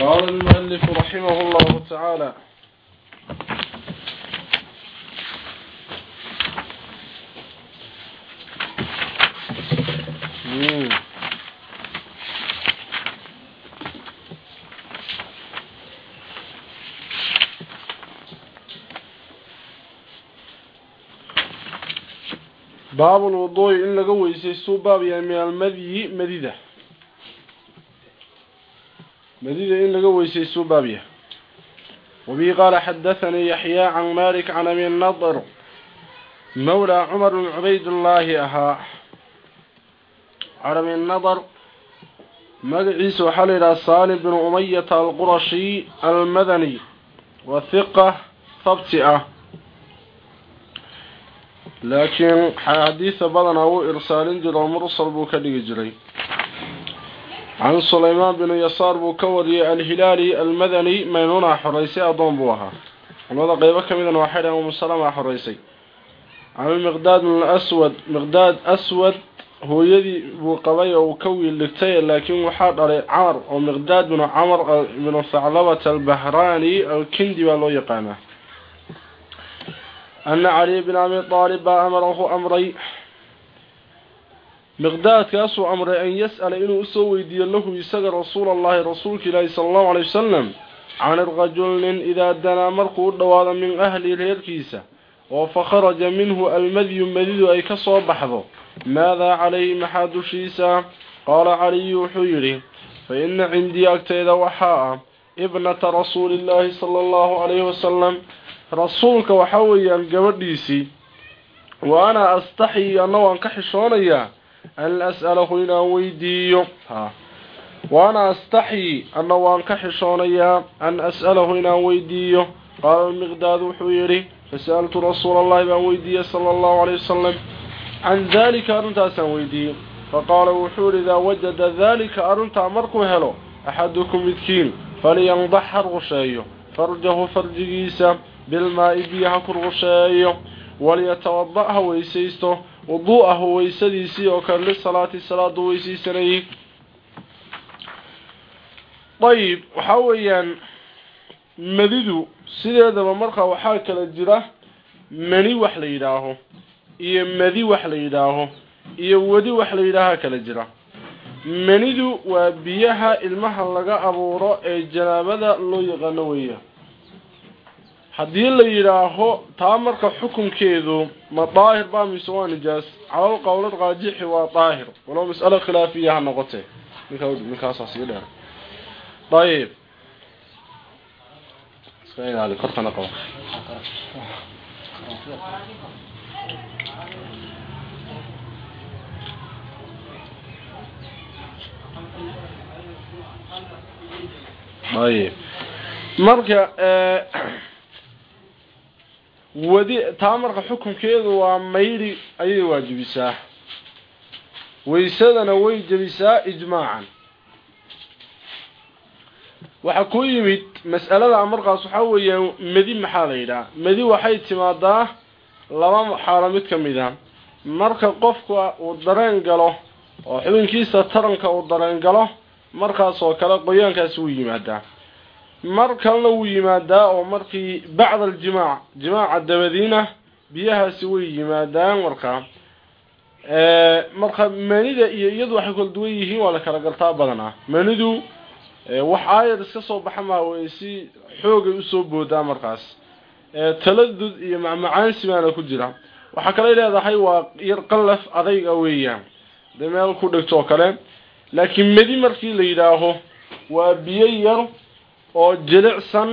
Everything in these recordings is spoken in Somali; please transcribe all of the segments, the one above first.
قال المؤلف رحمه الله تعالى. باب الوضوء إن لقوا ويسيستو باب يعني المذي مديدة مديدة إن لقوا ويسيستو بابيه وبي قال حدثني يحيى عن مالك عن أبي النضر مولى عمر بن عبيد الله أها عربي النضر مقعيس حلل صالح بن أمية القرشي المدني وثقة ثبتئة can sulaymaan binu yasaar buu ka wariyey alhilaali almadani maymuuna xoreysay adoon buu ahaa. Culamada qeybo ka midana waxay dhaheen umu salama xoreysay can miqdaad min aswad miqdaad aswad hooyadii buu qabay oo uu ka wiil dhigtay laakiin waxaa dhalay camar oo miqdaad binu camar binu thaclabata albahraani alkindi baa loo yaqaanaa. Ana caliy bin abi aalib baa amarahu amray miqdaadkaasuu amray an yas'ala inuu u soo weydiiyo lahu isaga rasuul allahi rasuulka ilaahi sala allahu calay wasalam can rajulin idaa danaa markuu u dhowaado min ahli reerkiisa oo fakharaja minhu almadyu madidu ay ka soo baxdo maadaa calayhi maxaa dushiisa? Qaala caliyu wuxuu yidhi fa ina cindii agtayda waxaa ah ibnata rasuulillaahi sala allahu calayhi wasalam rasuulka waxaa weeyaan gabadhiisii wa anaa astaxyi anna ka xishoonayaa an as'alahu inaan weydiiyo waana astaxyi anna waan ka xishoonayaa an as'alahu inaan weydiiyo qaala lmiqdaad wuxuu yidhi fasaltu rasuula allahi baan weydiiyey sala allahu aleyh wasalam can daalika arrintaasaan weydiiyey faqaala wuxuu yidhi idaa wajada daalika arrintaa markuu helo axadukum midkiin faliyandax ha rusheeyo farjahu farjigiisa bilmaa'i biyo ha ku rusheeyo waliyatawada' ha weysaysto wuduu'ahu waysadiisii oo kale lisalaati salaada weysiisanayay ayib waxaa weeyaan madidu sideedaba markaa waxaa kala jira mani wax la yidhaaho iyo madi wax la yidhaaho iyo wadi wax la yidhaahaa kala jira. Manidu waa biyaha ilmaha laga abuuro ee janaabada loo yaqaano weeya haddii la yidhaaho taa marka xukunkeedu ma daahir baa mise waa nijaas calal qowlad qaajixi waa daahir. Walow mas'alo khilaafiya ha noqotee ninka ninkaasaa sii dheer. Ayib iska ilaali marka wadi taa marka xukunkeedu waa mayri ayay waajibisaa. Waysadana way jebisaa ijmaacan. Waxaa ku yimid mas'alada markaas waxaa weeyaan madi maxaa la yidhaha? Madi waxay timaadaa laba xaalo mid ka mid a marka qofka uu dareen galo oo xubinkiisa taranka uu dareen galo markaas oo kale qoyaankaasi wuu yimaadaa mar kalena wuu yimaadaa oo markii bacda aljimaac jimaaca dabadiina biyahaasi way yimaadaan markaa marka manida iyo iyadu waxay kala duwan yihiin waa la kala gartaa badanaa manidu wax aayar iska soo baxa maa way si xoogay u soo boodaa markaas. Taladud iyo macmacaansi baana ku jira. Waxaa kale leedahay waa yar qallaf adayga weeyaan. De meel ku dhigto oo kale. Laakiin medi markii la yidhaaho waa biyo yar oo jilicsan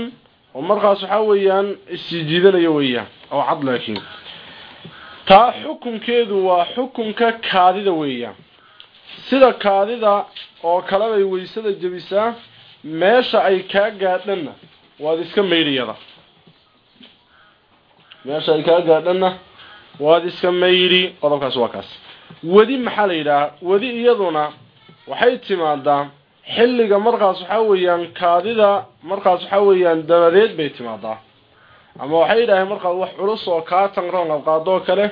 oo markaas waxaa weeyaan isii jiidanaya weeyaan oo cad laakiin. Taa xukunkeedu waa xukunka kaadida weeyaan. Sida kaadida oo kale bay weysada jebisaa meesha ay kaa gaadhanna waad iska maydhiyada meesha ay kaa gaadhanna waad iska maydhi qodobkaas waa kaas. Wadi maxaa la yidhaha wadi iyaduna waxay timaadaa xilliga markaas waxaa weeyaan kaadida markaas waxaa weeyaan dabadeed bay timaadaa. Ama waxay yidhaaheen markaas wax culus oo kaa tanran qabqaado oo kale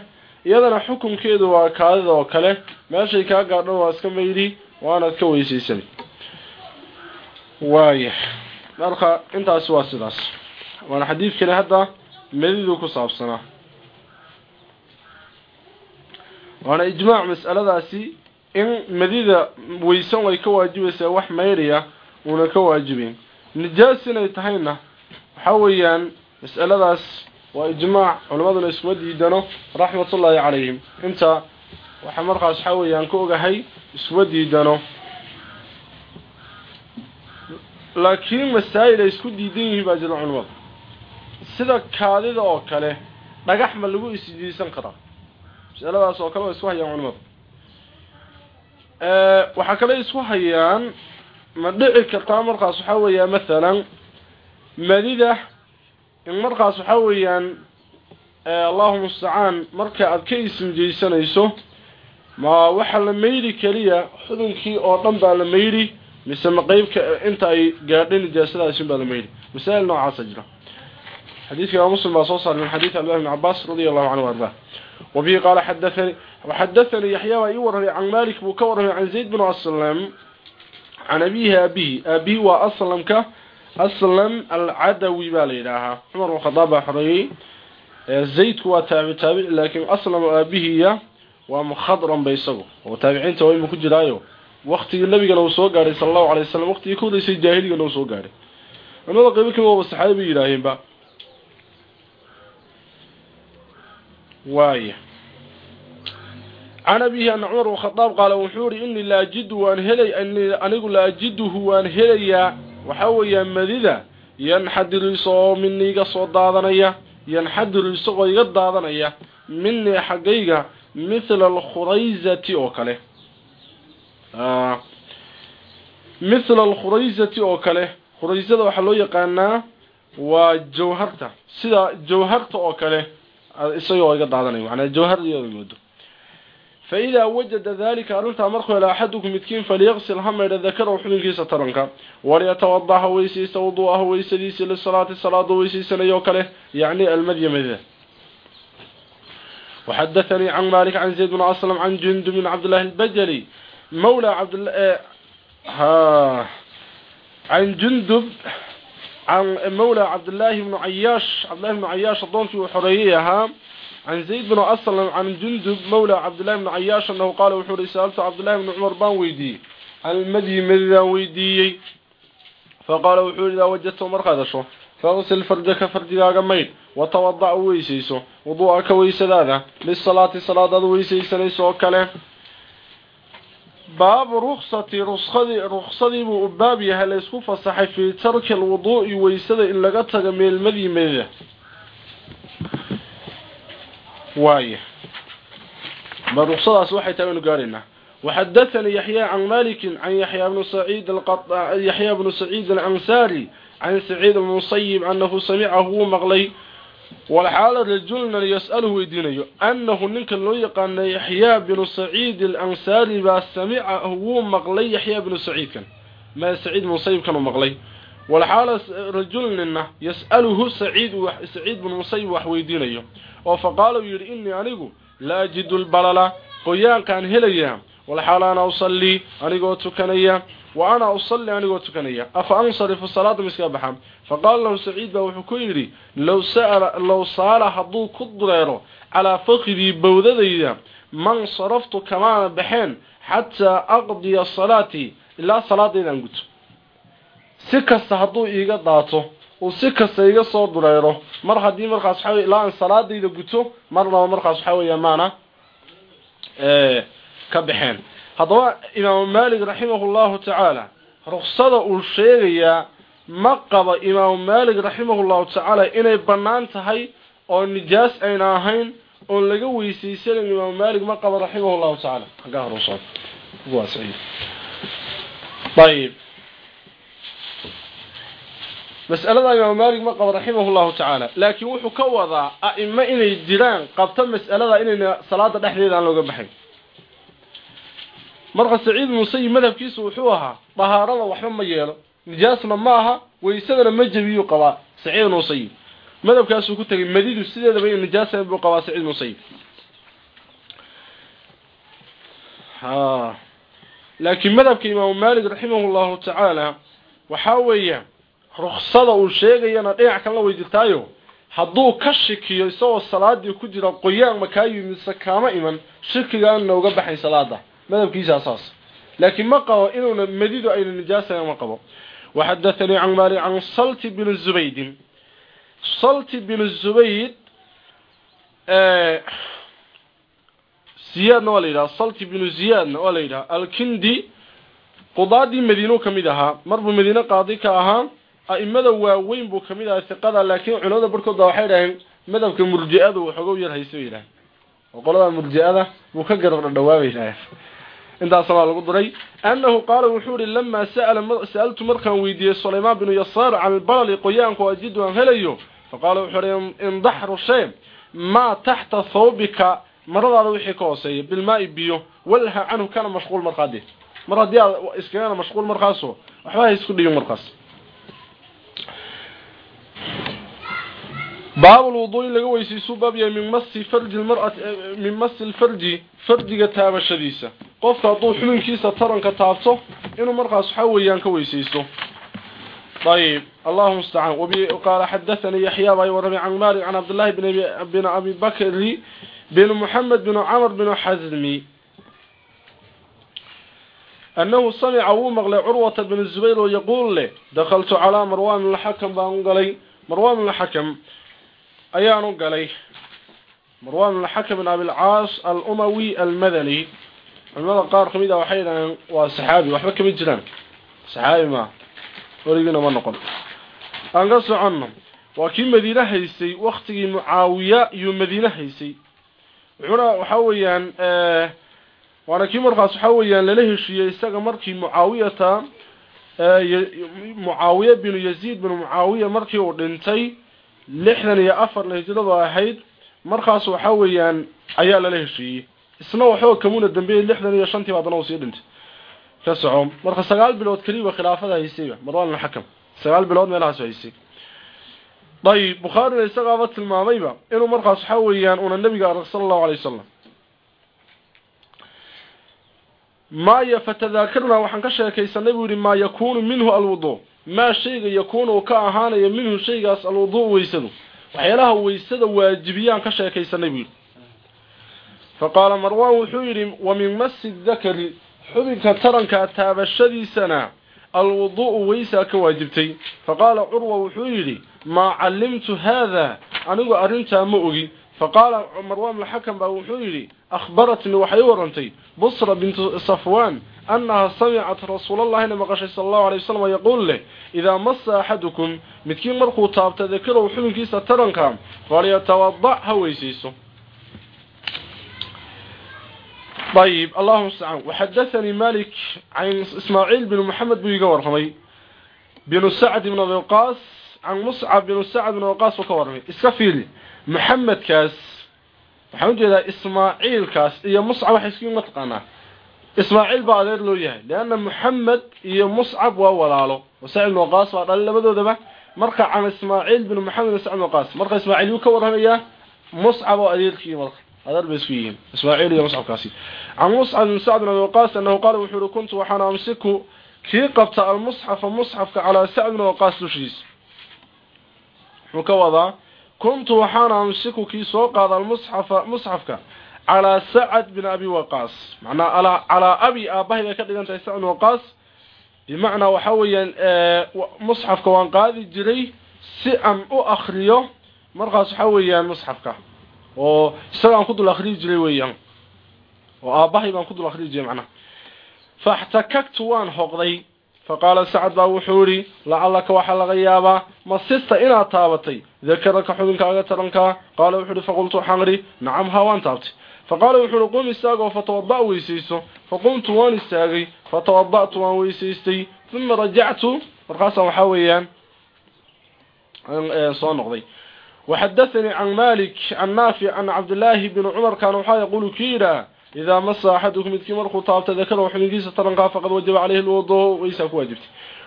iyadana xukunkeedu waa kaadida oo kale. Meeshay kaa gaadhan waa iska maydhi waanaad ka weysaysan. Waaya marka intaasi waa sidaas. Waana xadiidkani hadda madidu ku saabsanaa. Waana ijmaac mas'aladaasi in madida weysan ay ka waajibaysaa wax mayriya uuna ka waajibayn nijaas inay tahayna waxa weeyaan mas'aladaas waa ijmaac culimaduna iskuma diidano raxmatullaahi calayhim. Inta waxa markaas waxa weeyaan ka ogahay iskuma diidano. Laakiin masaa'il ay isku diidan yihiin baa jira culimada sida kaadida oo kale dhagax ma lagu isdiisan karaa. Masaladaas oo kale waa isku hayaan culimada waxaa kale isku hayaan ma dhici kartaa markaas waxaa weeyaan mathalan madida in markaas waxaa weeyaan allahuma mustacaan marka aada ka ismjeysanayso ma waxa la mayri keliya xudunkii oo dhan baa la mayri mise ma qeybka inta ay gaadhay nijaasadaasi baa la mayri masaa'il noocaasa jira حديث يا مسلم بصوصر من حديث عبد الله بن عباس رضي الله عنه وارضاه وبه قال حدثني وحدثني يحيى ويوره عن مالك بكوره عن زيد بن أسلم عن أبيه أبيه أبيه وأسلم ك أسلم العدوي بالإلهة عمر وخطابة حري زيد هو تابع تابع لكن أسلم أبيه ومخضرا بيسقه وتابعين توي مكجرايو وقت النبي لو سو غاري صلى الله عليه وسلم وقت يكون ليس جاهلي لو سو غاري أنا قبل هو الصحابي إلهين بقى وايه عن أبيه أن عمر وخطاب قال وحوري إني لا أجد وأن هلي أني أنيق لا أجده وأن هلي وحويا مذيذا ينحدر يسو مني قصو دادنيا ينحدر يسو قد دادنيا مني حقيقة مثل الخريزة أوكله آه مثل الخريزة أوكله خريزة وحلو يقانا وجوهرته سيدا جوهرته أوكله isagoo iga daadanayo macnaa jawhardiyooda moodo فإذا وجد ذلك أرنت أمرك إلى أحدكم متكين فليغسل هم إلى ذكره وحبن كيسة ترنك وليتوضح ويسيس وضوءه ويسديس للصلاة الصلاة ويسيس نيوكله يعني المذي مذي وحدثني عن مالك عن زيد بن أسلم عن جند بن عبد الله البجلي مولى عبد الله ها عن جندب عن مولى عبد الله بن عياش عبد الله بن عياش الضنفي وحريها عن زيد بن أسلم عن جندب مولى عبد الله بن عياش أنه قال وحوري سألت عبد الله بن عمر بان ويدي عن المدي مذا ويدي فقال وحوري إذا وجدته مرقدشه فاغسل فرجك فرجك ميت وتوضع ويسيسه وضوءك ويسداده للصلاة صلاة ويسيسنيسه وكله باب رخصة رخصدي رخصدي باب يهل اسكو فصح في ترك الوضوء ويسد إن لغا تغ من المدي مذا واي برخصداس waxay tahay inuu gaarina وحدثني يحيى عن مالك عن يحيى بن سعيد القطع يحيى بن سعيد الأنصاري عن سعيد المصيب أنه سمعه مغلي والحال رجلنا يسأله ويدينيه أنه ننك لو يقان يحيى بن سعيد الأنصاري بسمعه مغلي يحيى بن سعيد كان ما سعيد المصيب كان مغلي والحال رجلنا يسأله سعيد وح سعيد بن مصيب وحويدينيه وفقال يري إني أنيقو لا أجد البللة قيان كان هليا والحال أنا أصلي أنيقو تكنيا وأنا أصلي أنيقو تكنيا أفأنصرف الصلاة مسكابحا فقال له سعيد وحكيري لو سأل لو صار حضو كدريرو على فخذي بودديدا من صرفت كمان بحين حتى أقضي صلاتي إلا صلاة إذا قلت سكست حضو إيقا داتو وسكست إيقا صور دريرو مر حدي مرخص حاوي إلا أن صلاة إذا قلت مرنا ومرخص حاوي يمانا إيه كبحين haddaba imaamu maalik raximahullahu tacaala ruksada uu sheegayaa ma qaba imaamu maalik raximahullahu tacaala inay bannaan tahay oo nijaas ayna ahayn oon laga weysaysanan imaamu maalik ma qaba raximahullahu tacaala aggaa hor usocod ayib mas'alada imaamu maalik ma qaba raximahullahu tacaala laakiin wuxuu ka wadaa a'imo inay jiraan qabta mas'alada inayna salaada dhexdeeda aan looga baxayn marka saciid musayib madhabkiisu wuxuu ahaa dahaarada waxba ma yeelo nijaasna ma aha weysadana ma jabiyu qabaa saciid musayib madhabkaasuu ku tegay madidu sideedaba inuu nijaasa buu qabaa saciid musayib laakiin madhabka imaamu maalik raximahullahu tacaala waxaa weeyaan ruksada uu sheegayana dhinac kalena way jirtaayo hadduu ka shikiyo isagoo salaadii ku jira qoyaan makaa kaama iman shikigaana uga baxay salaada madhabkiisa asaas laakiin ma qabo inuuna madidu ayna nijaasaya ma qabo. Waxadathanii can maali can salti binu zubaydin salti binu zubayd eh, ziyaadna waa la yidhaha salti binu ziyaadna waa la yidhaha. Alkindi qudaadii madiinuu ka mid ahaa. Marbuu madiine qaadi ka ahaa. A'imada waaweyn buu ka mid ahaa hiqada laakiin culimada barhkood baa waxay dhaheen madabka murji'adu waxooga yar haysa bay yidhaaheen. Oo qoladaa murji'ada buu ka garab dhadhawaabay intaas waa lagu duray annahu qaala wuxuu yidhi lamaa sa'ala sa'altu markaan weydiiyey sulaymaan binu yasaar can albalali qoyaanka oo ajidu aan helayo faqaala wuxuu yidhi indaxru shay maa taxta thawbika maradaada wixii ka hooseeya bilmaa'i biyo walha canhu kana mashquul markaadee mar haddii aad iskagana mashquul markaaso waxba ha isku dhigin markaas باب الوضوء لغا ويسيسو باب يا من مس فرج المرأة من مس الفرج فرجga taabashadiisa qofka haduu xubinkiisa taranka taabto inuu markaas waxa weeyaan ka weysaysto طيب اللهم استعان وبي قال حدثني يحيى بن وربي عن مالك عن عبد الله بن بن ابي بكر بن محمد بن عمر بن حزم أنه سمع ومغلى عروة بن الزبير ويقول له دخلت على مروان الحكم بانقلي مروان الحكم ayaanu galay marwan al-hakim ibn abi al-aas al-umawi al-madani culimada qaar ka mid ah waxay yiraahdeen waa saxaabi waxba kama jiraan. Saxaabi ma warigina ma noqon. Aan ka soconno waa kii madiina haysay waqtigii muawiya iyo madiina haysay wuxuuna waxa weeyaan ee waana kii markaas waxa weeyaan lala heshiiyay isaga markii muawiyata muawiya bin yazid bin muawiya markii uu dhintay lixdan iyo afarna hijradu ahayd markaas waxa weeyaan ayaa lala heshiiyey isna waxoo kamuna dambeeyay lixdan iyo shantii baadana uu sii dhintay. Ka soco marka sagaal bilood keliya khilaafada haysayba marwaan xakam sagaal bilood meelahaas haysay. Dayib bukhaarina isagaaba tilmaamayba inuu markaas waxaa weeyaan una nabiga arag sala allahu alay wasalam maaya fatadaakarnaa waxaan ka sheekaysanay buu yihi maa yakuunu minhu alwudu. Maa shayga yakuun uu ka ahaanaya minhu shaygaas alwuduu weysadu. Waxyaalaha weysada waajibiyaan ka sheekaysanay buu yidhi faqaala marwan wuxuu yidhi wa min masi dakari xubinka taranka taabashadiisana alwudu'u weysaa ka waajibtay faqaala curwa wuxuu yidhi maa callimtu haada anigu arrintaa ma ogi faqaala marwan bnxakam baa wuxuu yidhi akhbaratnii waxay warantay busra bintu safwaan annaha samicat rasuulallahi ina maqashay sala allahu alay wasalam yaquul leh idaa masa axadukum midkiin markuu taabta dakaraw xubinkiisa taranka falyatawadac ha weysayso طيب اللهم استعان وحدثني مالك عن إسماعيل بن محمد بن يقور خمي بن سعد بن وقاص عن مصعب بن سعد بن وقاص وكورمي اسكفيلي محمد كاس waxaan jeedaa ismaaciil kaas iyo muscab wax isku matqana ismaaciil baa adeer loo yahay leena muhammad iyo muscab waa walaalo wasaa'il waqas waa dhalin labadoodaba marka aan ismaaciil bin muhammad sa'id waqas marka ismaaciil uu ka waramaya muscab oo adeerkii marka adeer bay isku yihiin ismaaciil iyo muscab kaasi aan muscab bin sa'id bin waqas annahu qala wuxuu kuntu waxana amsiku kii qabta al-mushaf mushafka ala sa'id bin waqas lushiis mukawadaa كنت وحانا أمسكه كي سوق هذا المصحف مصحفك على سعد بن أبي وقاص معنى على, على أبي آباه إذا كنت أنت سعد وقاص بمعنى وحويا مصحفك وانقاذي جري سئم أخريه مرقص حويا مصحفك oo isagaan ku dul akhriyi jiray weeyaan. oo aabbahay baan ku dul akhriyi jiray macnaha. Faxtakagtu waan hoqday. Faqaala sacad baa wuxuu idhi lacallaka waxaa laga yaabaa masista inaad taabatay. Dakaraka xubinkaaga tarankaa qaala wuxuu ihi faqultu xangri nacam haa waan taabtay. Faqaala wuxuu ihi qum istaag oo fatawada' weysayso. Faqumtu waan istaagay fatawada'tu waan weysaystay. Uma rajactu markaasaan waxaa weeyaan soo noqday. وحدثني عن مالك عن نافع عن عبد الله بن عمر كان وحا يقول كيرا إذا مس أحدكم إذ مرخو طابت ذكره وحنجيس ترنقا فقد وجب عليه الوضوء ويساك واجبت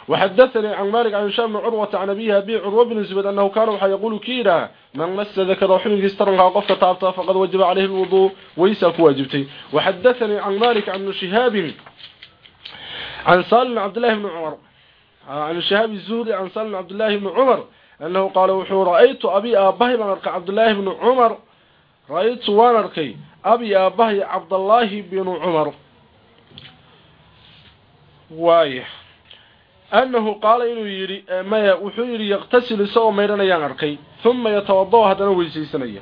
وحدثني عن مالك عن هشام عروة عن أبيها بي عروة بن زبد أنه كان وحا يقول كيرا من مس ذكره وحنجيس ترنقا قفت طابت فقد وجب عليه الوضوء ويساك واجبت وحدثني عن مالك عن شهاب عن سالم عبد الله بن عمر عن شهاب الزهري عن سالم عبد الله بن عمر أنه قال وحو رأيت أبي آبه من أركى عبد الله بن عمر رأيت وانركي أبي آبه عبد الله بن عمر وايه أنه قال إنه يري ما وحو يري يغتسل سوى ميرنا يانركي ثم يتوضأ هذا ويسي سنية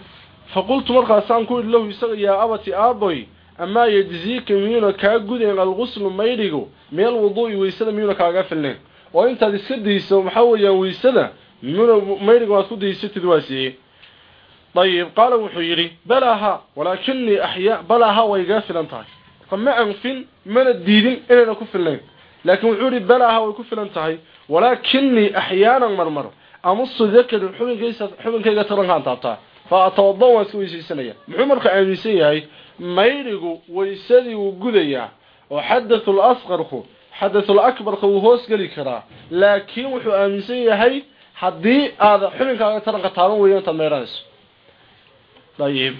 فقلت مرقى سانكو له يسغي يا أبتي آبوي أما يجزيك ميونا كاقود إن الغسل ميريقو ميل وضوء ويسد ميونا كاقافلين وإنت تسكديسو محاوليا ويسد ميونا ميريقو واسكو ديستد واسيه طيب قال وحيري بلاها ولكني أحياء بلاها ويقافل انتهي فما أنفن من الديدين إننا كفلين لكن وحوري بلاها ويكفل انتهي ولكني أحيانا مرمر أمص ذكر حبن كيغا ترنها تابتا فأتوضا واسويسي سنية محمر خامسي هي ميرغو ويسدي وغديا وحدث الأصغر خو حدث الأكبر خو هوس غلي كرا لكن وحو آمنسي هي حدي هذا حبن كيغا ترنها تارون ويان تميرانس طيب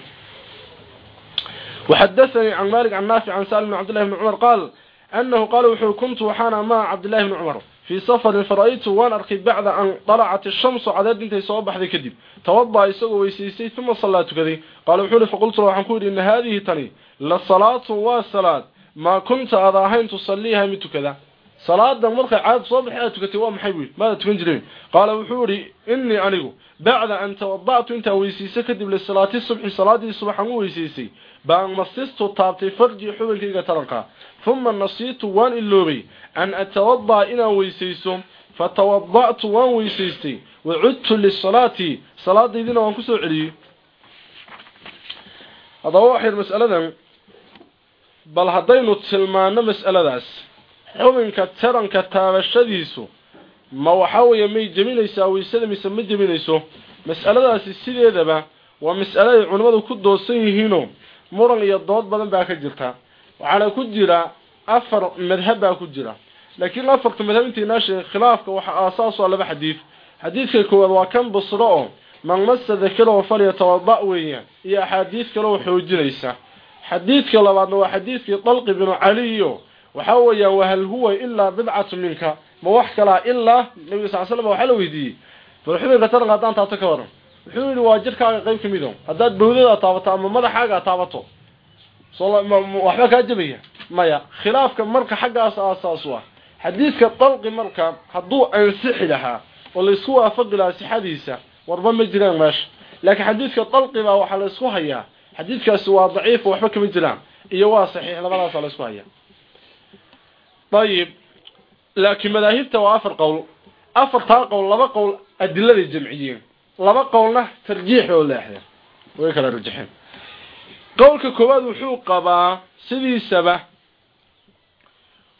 وحدثني عن مالك عن نافع عن سالم بن عبد الله بن عمر قال أنه قال وحو كنت وحانا مع عبد الله بن عمر في سفر فرأيت وان أركي بعد أن طلعت الشمس عدد انتي صواب ذي كدب توضع يسوى ويسيسي ثم صلاة كذي قال وحولي فقلت له وحنكود إن هذه تني للصلاة والصلاة ما كنت أضاهين تصليها متو كذا salaada markay caad soo baxay aad tukatay waa maxay wiil maada tukan jireen qaala wuxuu yiri inni anigu bacda an tawadactu inta weysiisay kadib li salaati subhi salaadii subaxan u weysiisay baan masistu taabtay farji xubinkayga taranqa thumma nasiitu waan iloobay an atawadda ina weysayso fatawadactu waan weysaystay wacudtu lisalaati salaadaydina waan ku soo celiyey. Haddaba waxayr mas'aladan bal haddaynu tilmaano mas'aladaas xukunka taranka taabashadiisu ma waxa weeye may jebinaysaa weysada mise ma jebinayso mas'aladaasi sideedaba waa mas'alo ay culimmadu ku doodsan yihiinoo muran iyo dood badan baa ka jirta. Waxaana ku jira afar madhab baa ku jira. Laakiin afarta madhab intaynaa sheegay khilaafka waxaa aasaasu laba xadiid. Xadiidka koowaad waa kan busro oo manmasa dakaroo falyatawada weeyaan iyo axaadiid kale oo xoojinaysa. Xadiidka labaadna waa xadiidkii dalqi binu caliyo waxa weeyaan wahal huwa ilaa bidcatu minka. Ma wax kala ilaa nabiga sallallahu waxa la weydiiyay farxumayga taran hadaan taabto ka waran. Wuxuu yiri waa jirkaaga qayb ka mid ah. Hadaad bawdada taabato ama madaxaaga taabato soo waxba ka jabaya. Maya khilaafka marka xaggaas aasaas waa. Xadiidka dalqi marka hadduu ansixi lahaa oo la isku waafaqi lahaa sixadiisa warba ma jiraan meesha. Laakiin xadiidka dalqi baa waxaa la isku hayaa. Xadiidkaasi waa daciif waxba kama jiraan. Iyo waa saxiix labadaas la isku hayaa ayib laakiin madaahibta waa afar qowl. Afartaa qowl laba qowl adiladay jamciyeen laba qowlna tarjiix oo leexdeen way kala rajixeen qowlka koowaad wuxuu qabaa sidiisaba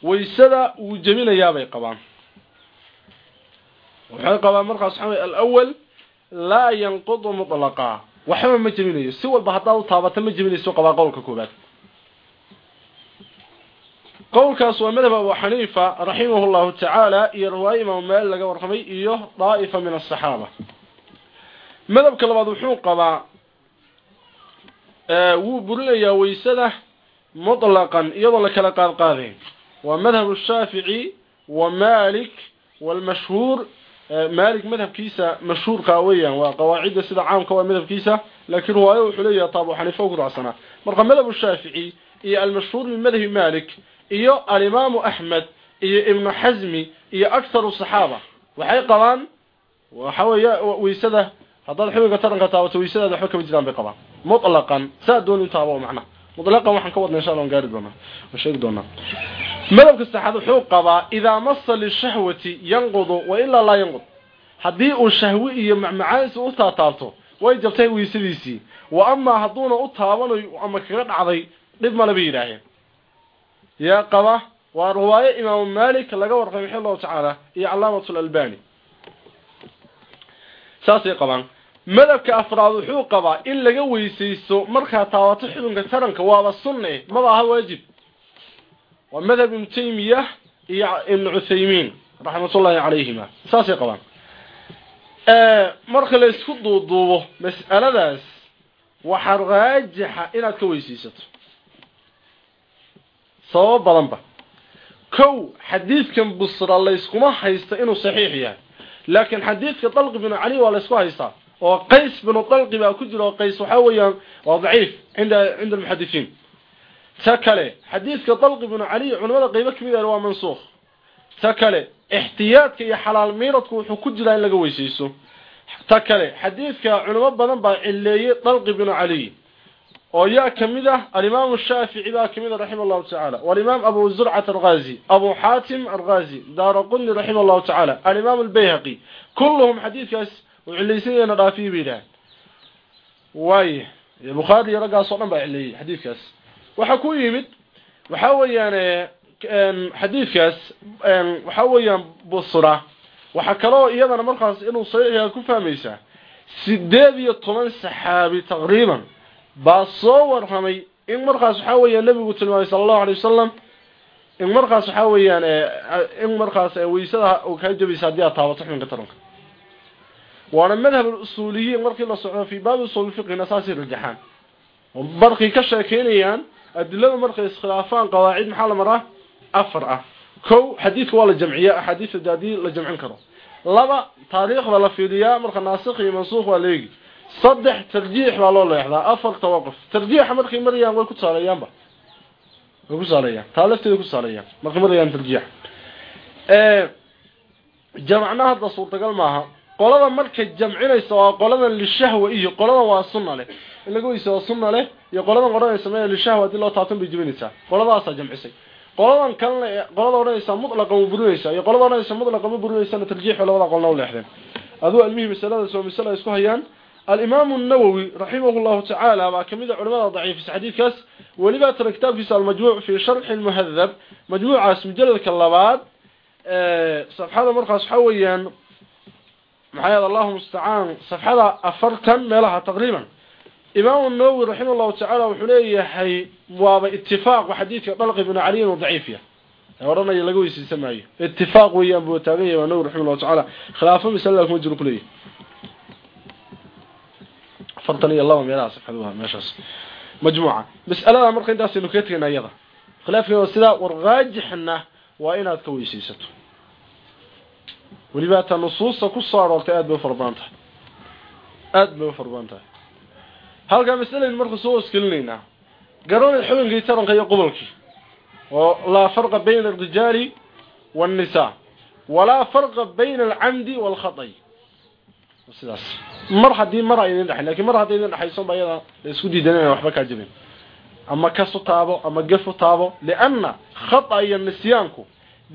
waysada wuu jebinayaabay qabaan. Wuxuu qabaa markaas waxaa alawal laa yanqudu mudlaqa waxba ma jebinayo si walba haddaad u taabato ma jebinayso qabaa qowlka koowaad qowlkaas waa madhab abu xaniifa raximahu llahu tacaala iyo riwaayo imaamu maali laga warramay iyo daa'ifa min asaxaaba madhabka labaad wuxuu qabaa wuu burinayaa weysada mutlaqan iyadoo la kala qaadqaadayn waa madhabu shaafici wa malik walmashhuur malik madhabkiisa mashhuurkaa weeyaan waa qawaacidda sida caamka waa madhabkiisa laakiin riwaayo wuxuu leeyahay ta abu xaniifa u ku raacsanaa marka madhabu shaafici iyo almashhuur min madhabi malik iyo alimaamu axmed iyo ibnu xasmi iyo aktaru saxaaba. Waxay qabaan waxa weey weysada haddaad xubiga taranka taabato weysadaada waxba kama jiraan bay qabaan. Mutlaqan saa dooni taabo macnaha mutlaqan waxaan ka wadna insha allah gaari doonaa. Ma sheegi doonaa. Madhabka saxaad wuxuu qabaa idaa masa lishahwati yanqudu wa ilaa laa yanqud. Haddii uu shahwi iyo macmacaansi u taataabto way jabtay weysadiisii. Wa amaa hadduuna u taabanayo ama kaga dhacday dhib ma laba yidhaaheen yaa qaba. Waa riwaayo imaamu malik laga warqabay raximah allahu tacaala iyo calaamatu lalbani saasay qabaan. Madhabka afraad wuxuu qabaa in laga weysaysto markaa taabato xudunka taranka waaba sunne maba aha waajib. Waa madhab ibnu taymiya iyo ibnu cuthaymiin raxmatullaahi calayhima saasay qabaan. Marka la isku duuduubo mas'aladaas waxaa raajixa inaad ka weysaysato sabab badan ba. Kow xadiidkan busra layskuma haysta inuu saxiix yahay. Laakiin xadiidka dalqi binu cali waa laysku haystaa oo qays binu dalqi baa ku jira oo qays waxaa weeyaan waa daciif cinda cinda almuxadisiin ta kale xadiidka dalqi binu cali culimada qaybo ka mid ah waa mansuukh. Ta kale ixtiyaadka iyo xalaal miiradku wuxuu ku jiraa in laga weysaysto. Ta kale xadiidka culimo badan baa cileeyey dalqi binu cali oo yaa ka mid ah alimaam shaafici baa ka mid ah raximah allahu tacaala walimaam abu zurcat alghazi abu xaatim alghazi daaraquni raximah allahu tacaala alimaam albayhaqi kulluhum xadiidkaas uu cilaysanayana dhaafiyi bay yidhahaan waay bukhaari raggaas oo dhan baa cileeyey xadiidkaas. Waxaa ku yimid waxaa weeyaan xadiidkaas waxaa weeyaan busra. Waxaa kaloo iyadana markaas inuu saxiixa ku iyo toban saxaabi taqriiban baa soo warramay in markaas waxaa weeyaan nabigu tilmaamay sala allahu alay wasalam in markaas waxaa weeyaan in markaas weysada kaa jabaysa haddii aad taabato xubinka taranka. Waana madhab usuuliyiin markii la socdo fii baabi usuul fiqhina saasay rajaxaan markay ka sheekeynayaan adilada markay iskhilaafaan qawaacid maxaa la maraa? Afar ah. Kow xadiidka waa la jamciyaa axaadiista haddii la jamcin karo. Laba taariikhda la fiiriyaa marka naasikh iyo mansuukh waa leegi saddex tarjiix baa loo leexdaa afar tawaquf. Tarjiixa markay marayaan way ku tusaaleeyaanba way ku tusaaleeyaan taa lafteeda ku tusaaleeyaan markay marayaan tarjiix. Jamcna hadda suurtagal maaha. Qolada markay jamcinaysa waa qoladan lishahwa iyo qoladan waa sunna leh. In laga weysa sunna leh iyo qoladan odhanaysa maya lishahwa haddii loo taabtan bay jebinaysaa. Qoladaasaa jamcisay. Qoladan kalena qolada odhanaysa mutlaqa ma burinaysa iyo qolada odhanaysa mutlaqa ma burinaysana tarjiix bay labada qolna u leexdeen. Aduu almihii masaladaas waa masale ay isku hayaan الإمام النووي رحمه الله تعالى وكمية علماء ضعيف في حديث كاس ولبا ترى كتاب في المجموع في شرح المهذب مجموعة اسم جلد كاللباد أه صفحة مرخص حويا محايا الله مستعان صفحة أفرتا ميلها تقريبا إمام النووي رحمه الله تعالى وحليه حي وابا اتفاق وحديث طلق بن علي وضعيفية ورنا afartan iyo laba meelaha safxaduha meeshaas. Majmuuca. Mas'alada marka intaasaynu kaga tegayna iyada. Khilaafkeena sidaa war raajixna waa inaad ka weysiisato weliba ta nusuusta ku soo aroortay aad bay u farabadan tahay. Aada bay u farabadan tahay. Halkaa masaladaynu marka soo hoosgelinaynaa garanay xukunkii taranka iyo qobolkii oo laa farqa bayna alrijaali waannisaa walaa farqa bayna alcamdi waalkhata sidaas. Mar haddii mar aynan dhaxayn laakiin mar haddii aynan dhaxayso ba iyada la isku diidanayna waxba ka jabin. Ama kasu taabo ama gafu taabo lianna khata iyo nisyaanku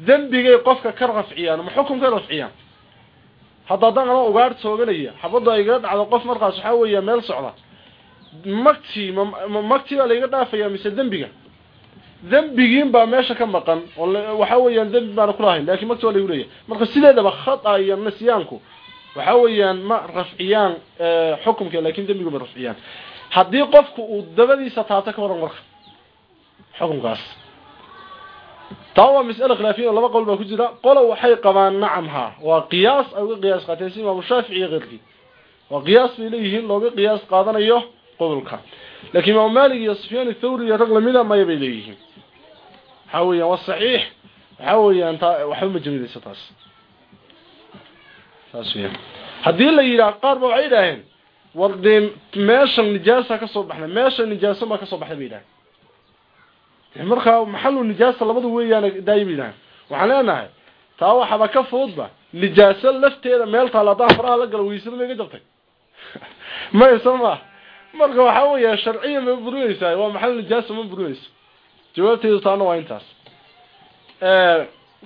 dembigay qofka ka rafciyaan ma xukum ka rafciyaan. Hadda haddaan ama ugaar tooganaya xabaddu ay iga dhacdo qof markaas waxaa weeya meel socda. Magtii magtii baa laiga dhaafaya mise dembiga? Dembigiin baa meesha ka maqan oo waxaa weeyaan dembi baana kulahayn laakiin magti waa laigu leeyahay. Marka sideedaba khata iyo nisyaanku waxa weeyaan ma rafciyaan xukumka laakiin dambigu ma rafciyaan. Haddii qofku uu dabadiisa taabto ka waran marka xukumkaas. Taa waa mas'ale khilaafiya laba qowl baa ku jira. Qola waxay qabaan nacamha waa qiyaas ay uga qiyaas qaateen si imaamu shaafici iyo keyrkii. Waa qiyaas bay leeyihiin looga qiyaas qaadanayo qodolka laakiin imaamu maalik iyo sufyaan athawri iyo rag lamida maya bay leeyihiin. Waxa weeyaan waa saxiix. Waxa weeyaan taa waxba ma jabinaysa taas haddii la yidhaah qaar ba waxay yidhaaheen wardeen meeshan nijaasa ka soo baxnay meesha nijaaso baa ka soo baxday bay yidhaheen markaa maxalu nijaasa labadu weeyaan daayi bay yidhaheen waxaan leenahay taa waxaba ka fududba nijaaso lafteeda meel taala haddaan faraha la galo weysada may ga jabtay maysa ma marka waxaa weeya sharciya ma burinaysaa waa maxal nijaasa ma burinayso. Jawaabteedu taana waa intaas.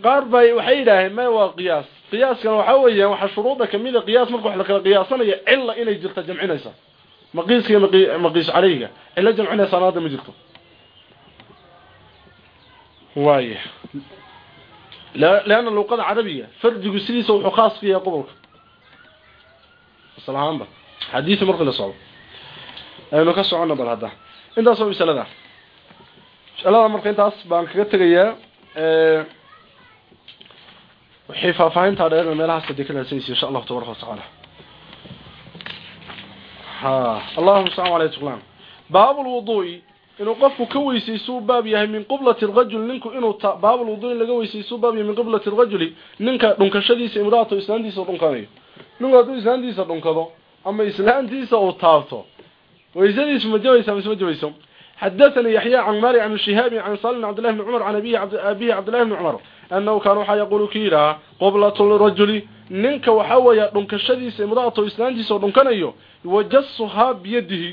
Qaar bay waxay yidhaaheen may waa qiyaas qiyaaskan waxa weeyaan waxa shuruuda kamida ah qiyaas marka wax la kala qiyaasanayo illa inay jirta jamcinaysa. Maqiiska maqiis calayga illa jamcinaysa sanada ma jirto. Waaya la laana luqada carabiga farjigu sidiisa wuxuu khaas ku yahay qobulka salaamba hadith marka la soo aynu ka socono bal hada intaas oo bisalada. Salada marka intaas baan kaga tagayaa ee waxay faahfaahintaa dheer meelahaas ka dekanaysanaysa insha allahu tabaraka watacaala ha allahuma salam alay tuqlaan baabulwuduu'i inuu qofku ka weysaysuu baab yahay min qiblati rajul ninku inuu baabulwuduu'i laga weysaysuu baab yahay min qiblati rajuli ninka dhunkashadiisa imraatu islaantiisa dhunkanayo ninku hadduu islaantiisa dhunkado ama islaantiisa uu taabto weysadiisu ma jabaysa mise ma jabayso حدثني يحيى عن مالك عن الشهاب عن سالم عبد الله بن عمر عن أبيه عبد, أبيه عبد الله بن عمر أنه كان وحا يقول كيرا قبلة الرجل ننك وحاوية دنك الشديس امرأة إسلامتيس ودنكنيو وجسها بيده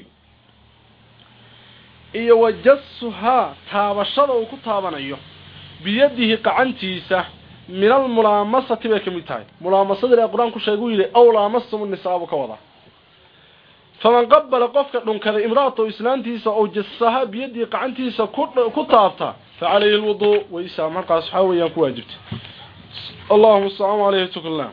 iyo wajassuha taabashada uu ku taabanayo biyadihi qacantiisa min almulaamasati bay kamid tahay mulaamasada ee qur-aanku sheegu yidhi aw laamastum nisaabu ka wada faman qabala qofka dhunkaday imra'atu islaantiisa oo jassaha biyadii qacantiisa ku taabta facalayhi alwudu waysa markaas waxa weeyaan ku waajibtay allahumma salli alayhi tukulna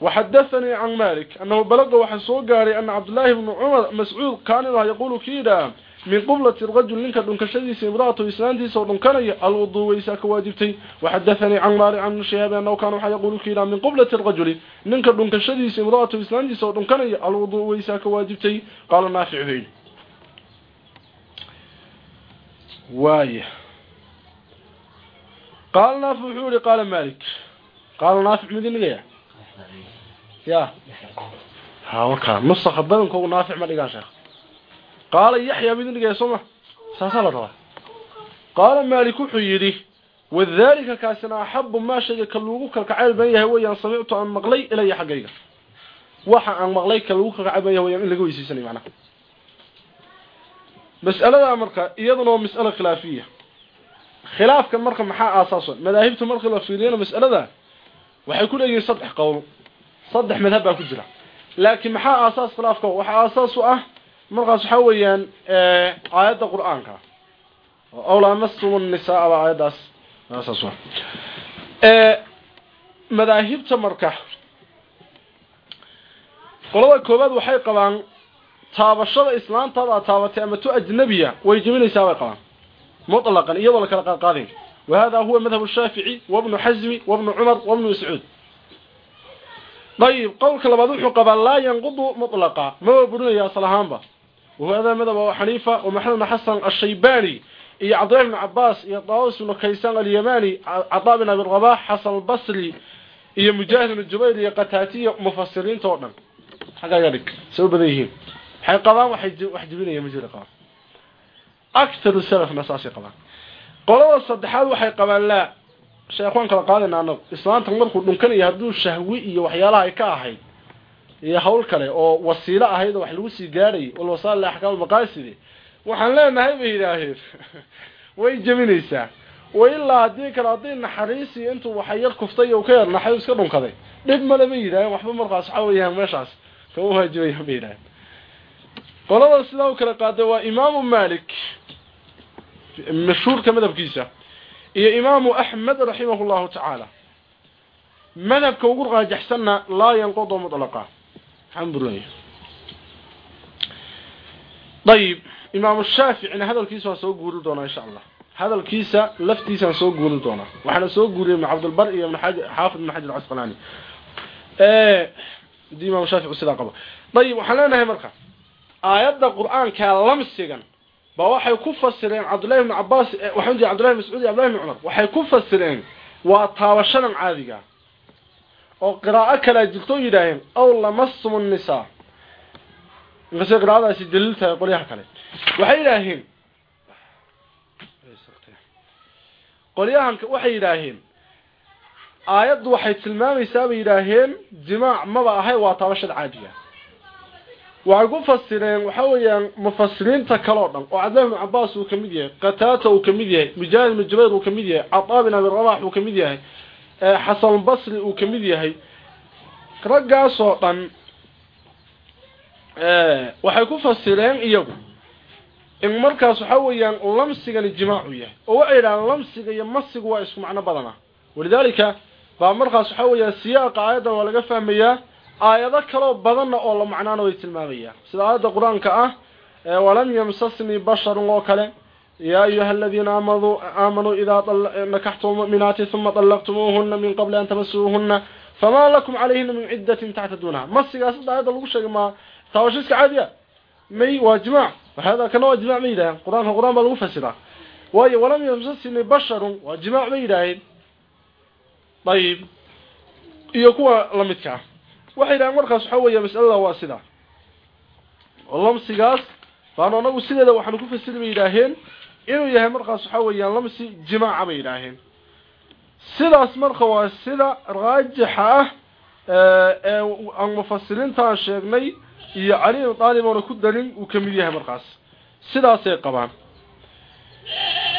وحدثني عن مالك أنه بلغ وحسوق قاري أن عبد الله بن عمر مسعود كان يقول كيدا min qublati rajul ninka dhunkashadiisa imraatu islaantiisa oo dhunkanaya alwuduu weysaa ka waajibtay. Waxadathanii can maari can shihaab annahu kaana waxaa yaquulu kiidhaa min qublati rajuli ninka dhunkashadiisa imraatu islaantiisa oo dhunkanaya alwuduu weysaa ka waajibtay. Qaala naaficu heyli waaya qaala naafic wuxuu yihi qaala malik qaala naafic midinigaya ya ha wakaa nusakha badankoogu naafic ma dhigaan sheekh qaala yaxya mid dhigay soma saasala raba. Qaala maalik wuxuu yidhi wadaalika kaasina axabu maa shayga ka lagu kalkacayl badan yahay weeyaan samictu aan maqlay ilaya xaggayga. Waxa aan maqlay ka lagu kalkacayl badan yahay weeyaan in laga weysiisanayo macnaha. Mas'aladaa marka iyaduna waa mas'alo khilaafiya. Khilaafkan marka maxaa aasaasan madaahibta marka la fiiriyana mas'alada waxay ku leeyihiin saddex qowl saddex madhab baa ku jira. Laakiin maxaa aasaas khilaafka? Waxa aasaas ah markaas waxa weeyaan ee aayada quraanka oo la masum nisaa wa aayadaas aasaas u ee madaahibta marka qolada koobaad waxay qabaan taabashada islaantada taabatay ama tu ajnabiya way jibinaysaa way qabaan mutlaqan iyadoo la kala qaadin وهذا هو مذهب الشافعي وابن حزم وابن عمر وابن مسعود طيب قولك لبادوح قبل لا ينقض مطلقا ما بنوا يا صلاحان با وهذا مذهب أبو حنيفة ومحمد بن حسن الشيباني إيا عبد الله بن عباس إيا طاووس بن كيسان اليماني عطاء بن أبي الرباح حسن البصري إيا مجاهد بن الجبير إيا قتاتية مفسرين تورنا حقا ذلك سوى بذيهين حي قضان وحجبين يا مجير قضان أكثر السلف مساسي قضان qolada saddexaad waxay qabaan laa sheekhoon kala qaadayna anagu islaanta markuu dhunkanayo hadduu shahwi iyo waxyaalaha ay ka ahayd iyo hawl kale oo wasiilo ahayd oo wax lagu sii gaadhay walwasaal liaxkaam almaqaasidi waxaan leenahay bay yidhaaheen way jebinaysaa wa ilaa haddii kale haddii naxariisi intuu waxa yar kuftay o ka yar naxay iska dhunkaday dhib male bay yidhaaheen waxba markaas waxaa meeshaas kama uhaajimayaan bay yidhaaheen qolada sidaa u kala qaaday waa imaamu malik mashhuurka madhabkiisa iyo imaamu axmed raximah llahu tacaala. Madhabka ugu raajaxsanna laa yanqudu mudlaqa waxaan burinaya ayib imaamu shaaficina hadalkiisa waan soo guurin doonaa insha allah hadalkiisa laftiisaan soo guurin doonaa. Waxaana soo guuriyay ibn cabdilbar iyo xaafid ibn xajar casqalaani di imaam shaafici sidaa qabo. Ayib waxaan leenahay marka aayadda qur'aankaa lamsigan ba waxay ku fasireen cabdullahi bn cabaas eh, waxaan jira cbdullahi mascuud iyo abdullahi bn cumar. Waxay ku fasireen waa taabashadan caadiga oo qiraa'o kala jirto yiraahdeen aw lamassum an-nisaa inkaas qiraa'adaasi daliil tahay qoliyaha kale. Waxay yiraahdeen qoliyahan waxay yiraahdeen aayaddu waxay tilmaamaysaa bay yiraahdeen jimaac maba ahay waa taabashada caadiga waxay ku fasireen waxa weeyaan mufassiriinta kale oo dhan oo Cabdullah ibn Abbas uu ka mid yahay Qataata uu ka mid yahay Mujahid ibn Jubayr uu ka mid yahay Ataa ibn Abi uu ka mid yahay Hasan Basri uu ka mid yahay raggaas oo dhan waxay ku fasireen iyagu in markaas waxa weeyaan lamsigan jimaacu yahay. Oo waxay yiraahdaan lamsiga iyo masigu waa isku macno badana walidaalika baa markaas waxa weeyaan siyaaqa aayada waa laga fahmayaa aayado kale badan oo la macnaana way tilmaamayaan sida aayada quraanka ah walam yamsasni basharun oo kale ya ayuha alladhina amanu amanu idha nakahtum mu'minati thumma talaqtumuhunna min qabli an tamassuhunna fama lakum alayhinna min iddatin ta'tadunha masigaas aayada lagu sheegay ma tawashiska caadiya may waa jimaac وهذا كان هو جماع ميدا قرآن القرآن بل مفسرة وهي ولم يمسسني بشر وجماع ميدا طيب يكون لمدك وحيدا مرخص حوية مسألة واسدة واللمسيقاس فأنا أنه سيدة وحنو كفسر ميداهين inuu yahay markaas waxa weeyaan lamsi jimaaca bay yidhaaheen sidaas marka waa sida raajixa ah ee aan mufasiriintaan sheegnay iyo cali ibn aalib oo ku darin uu ka mid yahay markaas. Sidaasay qabaan.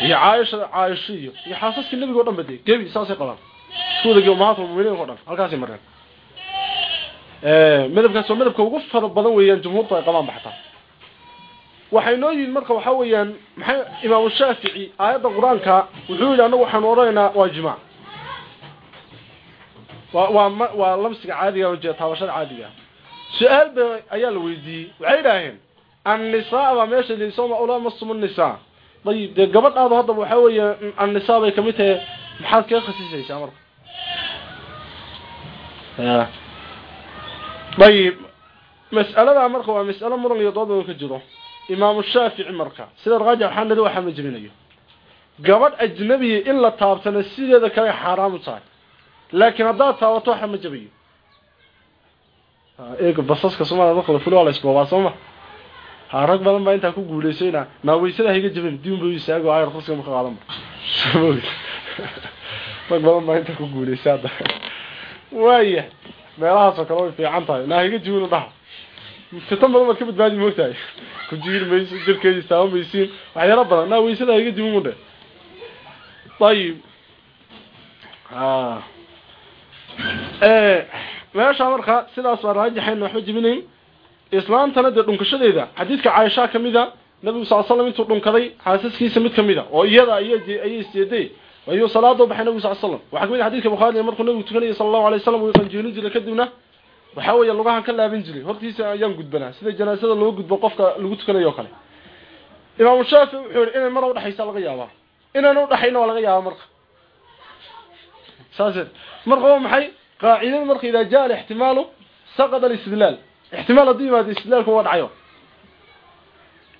Iyo caaisha caaisha iyo iyo xaasaskii nabiga oo dhan baday gebi saasay qabaan. Suudaga ummahatul mu'miniin oo dhan halkaasay mareen. Ee midabkaas waa midabka ugu fara badan weeyaan jumhuurtu ay qabaan baxtaa waxay noo yihiin marka waxa weeyaan maxay imaam shaafici aayada quraanka wuxuu yiri anagu waxaan oranaynaa waa jimaac waa waa waa lamsiga caadiga oo jeeta taabashada caadiga. Su'aal ba ayaa la weydiiyey. Waxay yiraahdeen an-nisaa ba meesha liisoma ulama masum an-nisaa dayib de gabadhaadu hadda waxa weeyaan an-nisaa bay ka mid tahay. Maxaad ka khasisaysaa marka? Dayib mas'alada marka waa mas'alo muran iyo dood ka jiro imaam shaafici marka. Sida raajax xanad waxa ma jirinayo gabadh ajnabi in la taabtana sideeda kale xaraam tahay. Laakiin hadaa taabato waxa ma jabiyo eega basaska Soomaaliya dadka fulo la isku waa Sooma ha rag badan baa inta ku guuleysayna na weysada higa jabin diin buu isaago ay ruuska ma qaadan rag badan baa inta ku guuleysada waaya meelahaas oo kale way fiican tahay. Na higa jabin dhaha fitan badan baad ka badbaadi moogtahay ku jiir maysi jirkeedii saama maysiin waxyaala badan naa waysadaa iga dib mudhe ayib meesha marka sidaas baa raajixayn waxba jibinayn islaantana dee dhunkashadeeda xadiidka caaishaa kamida nabigu sal slam intuu dhunkaday haasaskiisa mid kamida oo iyada ayay isjeeday ayuu salaada u baxay nabigu sal slam waxaa ka mid xadidka buhaari markuu nabigu tukanayay sala allahu alay w slam uu qanjiilin jiray kadibna waxa weeye lugahan ka laabin jiray. Waqtiisa ayaan gudbanaa. Sida janaasada loo gudbo qofka lagu tukanayo kale. Imaam shaafi wuxuu yiri inay mar u dhaxaysa laga yaaba inaan u dhaxayno laga yaabo marka. Saasir marka maxay? Qaacidada marka ila jaa ihtimalu saqada istidlal ihtimal haddii ma istidlalku waa dhacayo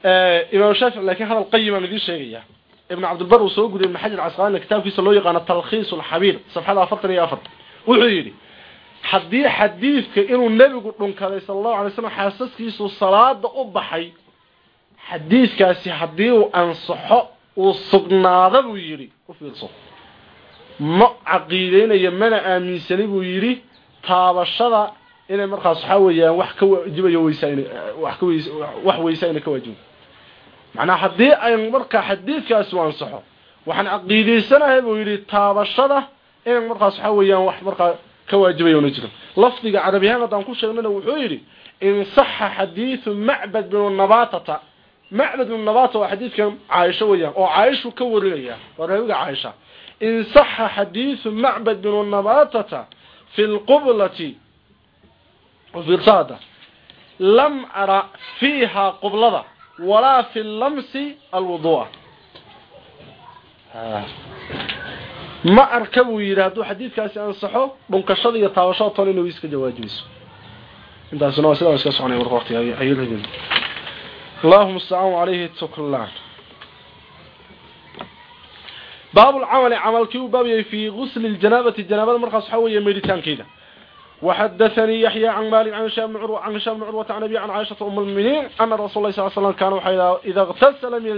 ee imaam shaafi laakiin hadal qayim aan sheegaya ibn abd albar soo gudiyay maxajir asqalani kitaabkiisa loo yaqaan talkhiis al habir safhada 44 wuxuu yiri haddii xadiidka inuu nebigu dhunkaday sala allahu alay slam xaasaskiisuu salaada u baxay xadiidkaasi haddii uu ansaxo uu sugnaado buu yidhi u fiirso. Ma caqiideynayo mana aaminsanay buu yidhi taabashada inay markaas waxaa weeyaan wax ka waajibayo weysaa ina wax ka weys wax weysaa inay ka waajibo macnaa haddii ay markaa xadiidkaasi u ansaxo waxaan caqiidaysanahay buu yidhi taabashada inay markaas waxaa weeyaan wax markaa ka waajibay una jiro. Lafdiga carabi ahaan ku sheegnana wuxuu yidhi in saxa xadiidu macbad binu nabatata macbad binu nabata waa xadiidkan caaisho weeyaan oo caaishu ka warinaya waa raawiga caaisha. In saxa xadiidu macbad binu nabatata fi lqublati firsada lam ara fiiha qublada walaa fi lamsi alwuduua ah في اللمس الوضوء ما أركبوا يرادوا حديث كاسي أنصحه بنكشضي يتاوشا طولين ويسك جواجيس انت سنوى سلام اسكا سعني ورقوقتي أي الهدين اللهم السلام عليه التكلان باب العمل عمل كيو باب في غسل الجنابة الجنابة المرخص حوية ميديتان كيدا وحدثني يحيى عن مالك عن هشام بن عروة عن هشام بن عروة عن نبي عن عائشة أم المؤمنين أن الرسول الله صلى الله عليه وسلم كان وحيدا إذا اغتسل من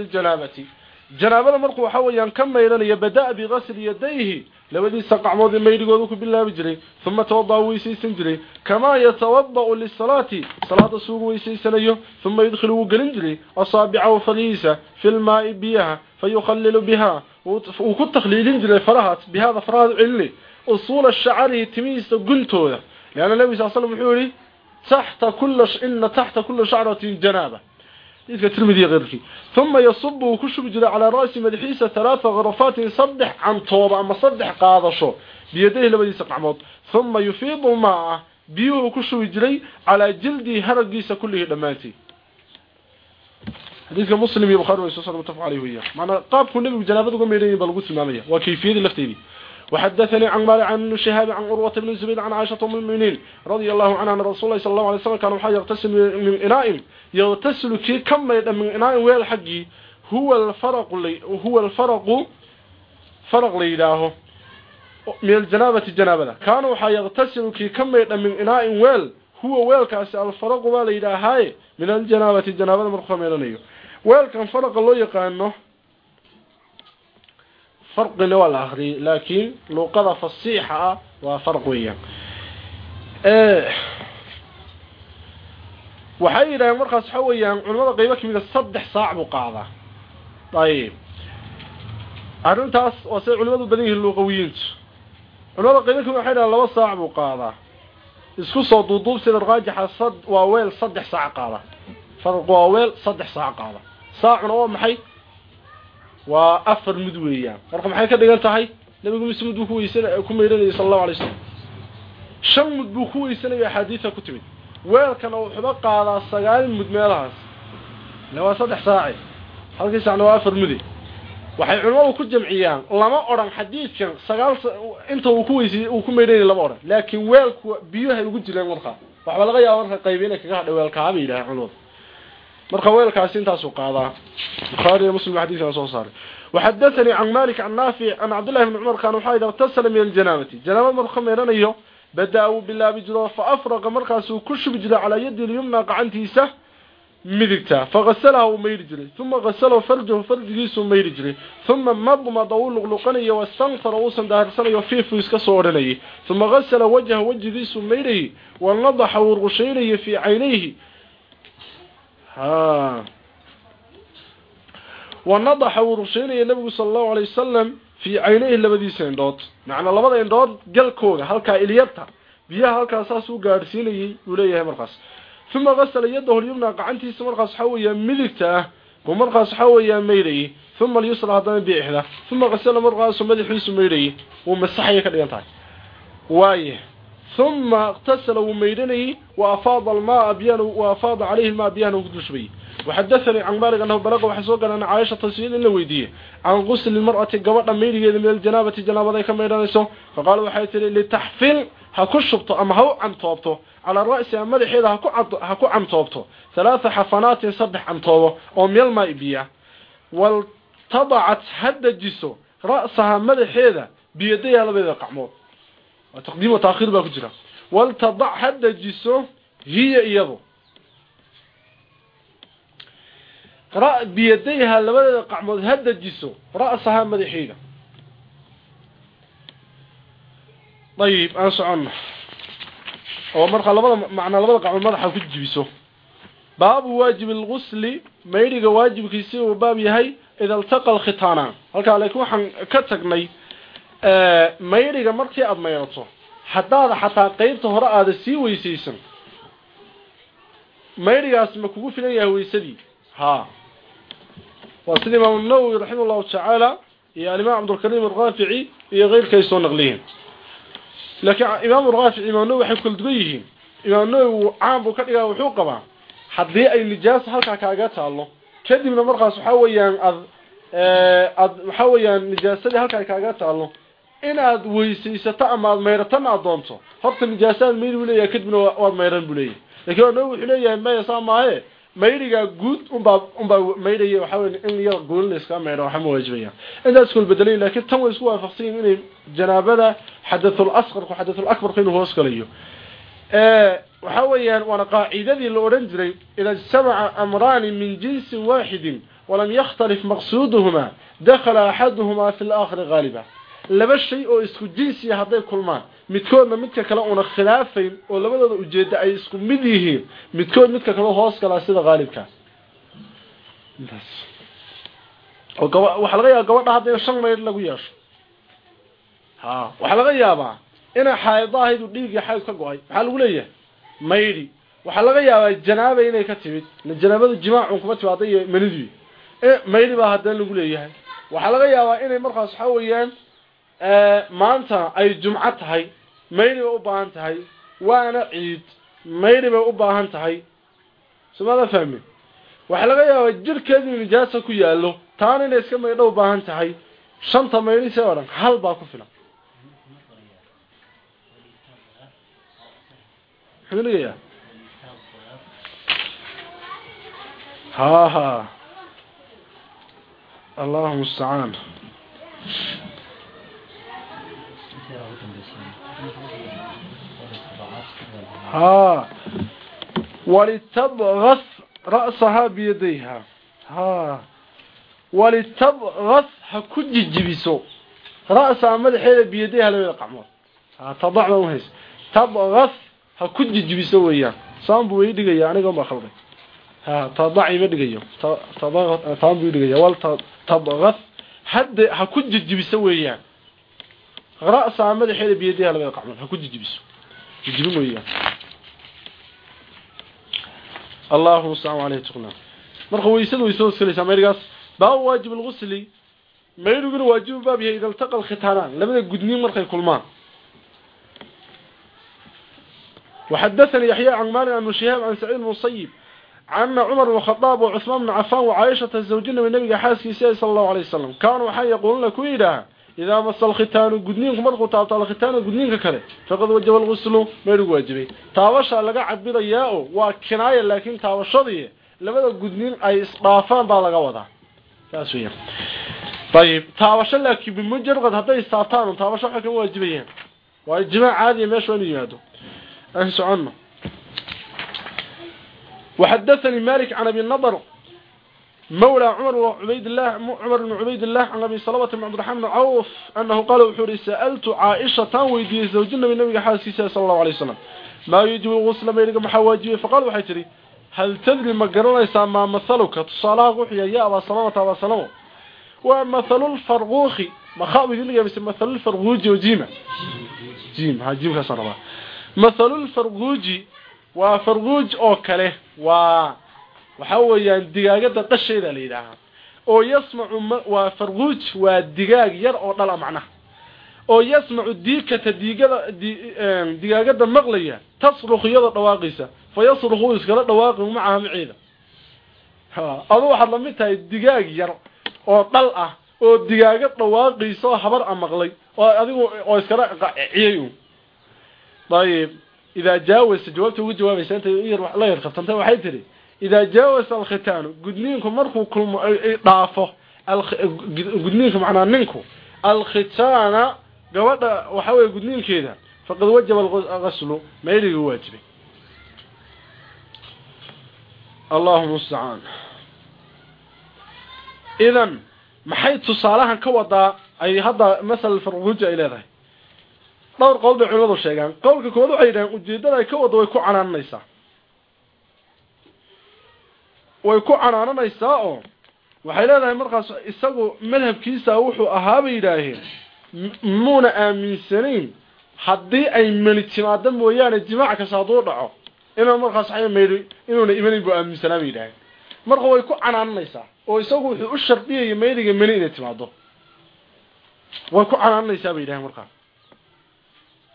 janaabada markuu waxa weeyaan ka maydhanayo badaa بغسل yadayhi labadiisa qacmood ee maydhigoodu ku bilaabi jiray uma tawadaa weysaysan jiray. Kamaa yatawada'u lisalaati salaada suugu weysaysanayo uma yudkhilu wuu gelin jiray. Asaabicahu farihiisa fi lmaai biyaha fayukhalilu bihaa wuu ku takhliilin jiray farahaas bihaada farahaas celini. Usuula shacarihi timihiisa guntooda. Leanna nebiga sal slm wuxuu yihi كل kula ina إذا ترمذي غيرك ثم يصب وكشب جري على رأس مدحيسة ثلاث غرفات صدح عن طوبة أما صدح قاضشو بيديه لبدي سقعموت ثم يفيض معه بيوه كشب جري على جلدي هرقيس كله دماتي حديث مسلم البخاري ومسلم متفق عليه وياه معنى قابك النبي جنابته uga meeray bal ugu tilmaamaya waa kayfiyada lafteedii وحدثني عن مالك عن شهاب عن عروة بن الزبير عن عائشة أم المؤمنين رضي الله عنها أن رسول الله صلى الله عليه وسلم كان وحا يغتسل من إناء يغتسل كي كم من إناء ويل حقي هو الفرق لي هو الفرق فرق ليداه من الجنابة الجنابة كان وحا يغتسل كي كم من إناء ويل هو ويل كاس الفرق ما هاي من الجنابة الجنابة مرخة ميلانيو ويل كان فرق الله يقانه farqi le waa la akriyay laakiin luuqada fasiixa ah waa farq weeyaan. Eh, waxay yidhaaheen markaas waxa weeyaan culimada qaybo ka mida ah saddex saac buu qaadaa. Ayib. Arrintaas waa say culimadu badan yihiin luuqawiyiintu culimada qaybo ka mid ah waxay yidhahen laba saac buu qaadaa. Isku soo duuduub sida raajixa sad waa weel saddex saac qaada farq waa weel saddex saac qaada saacuna waa maxay? Waa afar mid weeyaan. Marka maxay ka dhigan tahay? Nabigu muslim buu ku weysanay ku meeranay sallallahu alayhi wasallam. Shan mid buu ku weysanay xadiisa ku timid. Weelkan oo wuxuu qaadaa sagaal mud meelahaas. Laba saddex saaci. Halkii saacna waa afar mudi waxay culimadu ku jamciyaan lama oran xadiidkan sagaal inta uu ku weysay uu ku meeranay lama oran laakiin weelku biyaha ugu jireen marka waxa laga yaabaa marka qaybina kaga hadhay weelka abi ilaahay culimadu marka weelkaasi intaasuu qaadaa. Bukhaari iyo muslim xadiiskan soo saaray. Waxadaanii can malik can naafic an cabdillahi bni cumar kaana waxaa yidhi tasala min aljanaabati. Janaabad markuu ka meeranayo badaa uu bilaabi jiro fa afraqa markaasuu ku shubi jiro calaa yadi lyumna qacantiisa midigta. Fagasalaha uu mayri jiray. Uma gasalahu farjahu farjigiisuu mayri jiray. Uma madmada uu luqluqanayo wastanfara uusan daahirsanayo fiifu iska soo odhanayay uma gasala ها ونضح ورشينيه النبي صلى الله عليه وسلم في عينيه لبديسه اندود معنى لبدا اندود galkooda halka iliyarta biyaha halka saas u gaarsiinayay uu leeyahay markaas thumma ghasala yadahu al-yumna qacantiisa markaas waxa weeyaa midigta ah oo markaas waxa weeyaa meeray thumma al-yusra hadana biixda thumma ghasala markaas madaxiisu meeray oo masaxaya ka dhigan tahay waaye ثم اغتسل وميدنه وافاض الماء بيانه وافاض عليه الماء بيانه وكدشبي وحدثني عن مالك أنه بلغ وحسوق أن عائشة تسويل إلا ويديه عن غسل المرأة قبضا ميري من الجنابة جنابة كما يرانيسو فقال وحيث لتحفل هكو شبطه أما هو عن طوبته على الرأس أما لحيدا هكو عن طوبته ثلاث حفنات صدح عن طوبه وميل الماء بيه والتضعت هد جسو رأسها مدحيدا بيديها لبيدا قعمود وتقديم وتأخير بقى كجرا والتضع هد جسو هي إيضو رأ بيديها لبدا قعمود هدجسو رأسها مدحينا طيب أنا سعنا ومرقى لبدا معنى لبدا قعمود مدحا كجبسو باب واجب الغسل ميريق واجب كيسي وباب يهي إذا التقى الختانان هلك ee mayriga markii aad mayrato haddaad xataa qaybta hore aada sii weysaysan mayrigaas ma kugu filan yahay weysadii? Haa. Waa sida imaam an-nawawi raximahullahu tacaala iyo alimaam cabdulkariim alraafici iyo keyrka ay soo naqliyeen laakiin imaam raafici imaam nawawi waxay kala dugan yihiin. Imaam nawawi caan buu ka dhigaa wuxuu qabaa haddii ay nijaasa halkaa kaaga taalo kadibna markaas waxa weeyaan ad ad waxa weeyaan nijaasadii halkaa kaaga taalo inaad weysaysato ama aad mayratan aad doonto horta nijaasaad mayri leeyahay kadibna waad mayran buu leeyahay. Laakiin waa wuxuu leeyahay maya saa maahe mayrigaa guud unbaa unbaa maydhaya waxaa weye in yar guulin laiskaa maydho waxa ma waajibaya intaas kul bedelay laakiin tan way isku waafaqsan inay janaabada xadathul asqarku xadathul akbarku inuu hoos galayo. Waxa weeyaan waana qaacidadii la oran jiray ila sab'a amrani min jinsi waahidin walam yakhtalif maqsuduhuma dakhala ahaduhuma fi al-akhir laba shay oo isku jinsi haday kulmaan. Midkoodna midka kale una khilaafayn oo labadooda ujeeda ay isku mid yihiin. Midkood midka kale hoos gala sida qaalibka intaas. Oo gaba waxa laga yaabaa gabadha hadda shan mayl lagu yeesho. Ha waxa laga yaabaa ina xaydaahidu dhiigi xayd ka go'ay. Waxa lagu leeyahay? Mayri waxa laga yaabaa janaaba inay ka timid. Janaabadu jimaacu kuma timaaday manidii ee mayri baa hadda lagu leeyahay. Waxa laga yaabaa inay markaas waxa weeyaan maanta ay jumco tahay mayli u baahan tahay waana ciid mayli u baahan tahay. Sumaada fahmi waxaa laga yaabaa jirhkeedu nijaasa ku yaalo taana inay iska maydho u baahan tahay shanta mayli see dhan hal baa ku filan. Muxuu ha ha. Allahuma mustacaan ها ولتبغث رأسها بيديها ها ولتبغث هكج جبسو رأسها مدحيها بيديها لو يقعمون ها تضع وهيس تبغث هكج جبسو ويان سام بو يدغيا aniga ma khalday ha tadaci ma dhigayo taan buu dhigaya wal tabghas hadda ha ku jijibiso weeyaan ra'sa madaxeeda biyadiha laga qacmo ha ku jijibiso jijibin weeyaan Allahu subhanahu wa ta'ala marka weysadu way soo salaysaa meerigaas baa waajib al-ghusl meeriguna waajib baab yahay idan taqal khitaanaan labada gudniin markay kulmaan وحدثني يحيى عن مالك عن شهاب عن سعيد المصيب عن عمر بن الخطاب وعثمان بن عفان وعائشة الزوجين من النبي حاسكي صلى الله عليه وسلم كانوا حي يقولون لك ويدا idaa masa alkhitaanu gudniinku markuu taabto alkhitaana gudniinka kale faqad wajaba alquslu maydhigu waajibay taabashaa laga cabirayaa oo waa kinaaya laakiin taabashadii labada gudniin ay isdhaafaan baa laga wadaa saas weya ayib taabasho laakiin bimujarad hadday istaabtaan taabasho waxay kama waajibayaan waa ijmaac caadiya meesha waa inuu yimaado aan socono waxadathani malik can abi nadar مولى عمر وعبيد الله عمر بن عبيد الله عن ابي سلمة بن عبد الرحمن بن عوف انه قال وحوري سالت عائشه ويدي زوجنا من النبي حاسس صلى الله عليه وسلم ما يجب الغسل ما يرجع محواجي فقال waxay tiri هل تدري ما garanaysa ma مثلك تصالح وحيا يا ابا سلمة ابا سلمة ومثل الفرغوخ ما خاوي دي مثل مثل الفرغوج وجيمه جيم ها جيم كسربا مثل الفرغوج وفرغوج oo kale waa waxa weeyaan digaagada dhasheeda la yidhaahaa oo yasmacu waa farquuj waa digaag yar oo dhala ah macnaha. Oo yasmacu diikata diigada digaagada maqlaya tasruk iyadoo dhawaaqaysa fa yasruku iskala dhawaaqi macaha maceeda adu waxaad la mid tahay digaag yar oo dhal ah oo digaaga dhawaaqaysa habar a maqlay oo adigu oo iskala ciyay ayib idaa jaawasa jawaabta ugu jawaabaysa inta la yar qabtantay waxay tiri idaa jaawasa alkhitaanu gudniinku markuu kulmo ay dhaafo gudniinku macnaa ninku alkhitaana gabadha waxaa weeye gudniinkeeda faqad wajaba alqaslu maydhigii waajibay allahuma ustacaan idan maxay tusaalahan ka wadaa ay hadda masala farruja ay leedahay dhowr qowl bay culimadu sheegaan qowlka koowaad waxay yidhaaheen ujeeddada ay ka wado way ku canaananaysaa way ku canaananaysaa oo waxay leedahay markaas isagu madhabkiisa wuxuu ahaa bay yidhaaheen muuna aaminsanayn. Haddii ay meli timaado mooyaane jimaac kasta hadduu dhaco inuu markaas waxay meeli inuuna imanayn buu aaminsanaa bay yidhaaheen marka way ku canaananaysaa oo isagu wuxuu u shardiyaya meeliga meli inay timaado way ku canaananaysaa bay yidhaheen markaas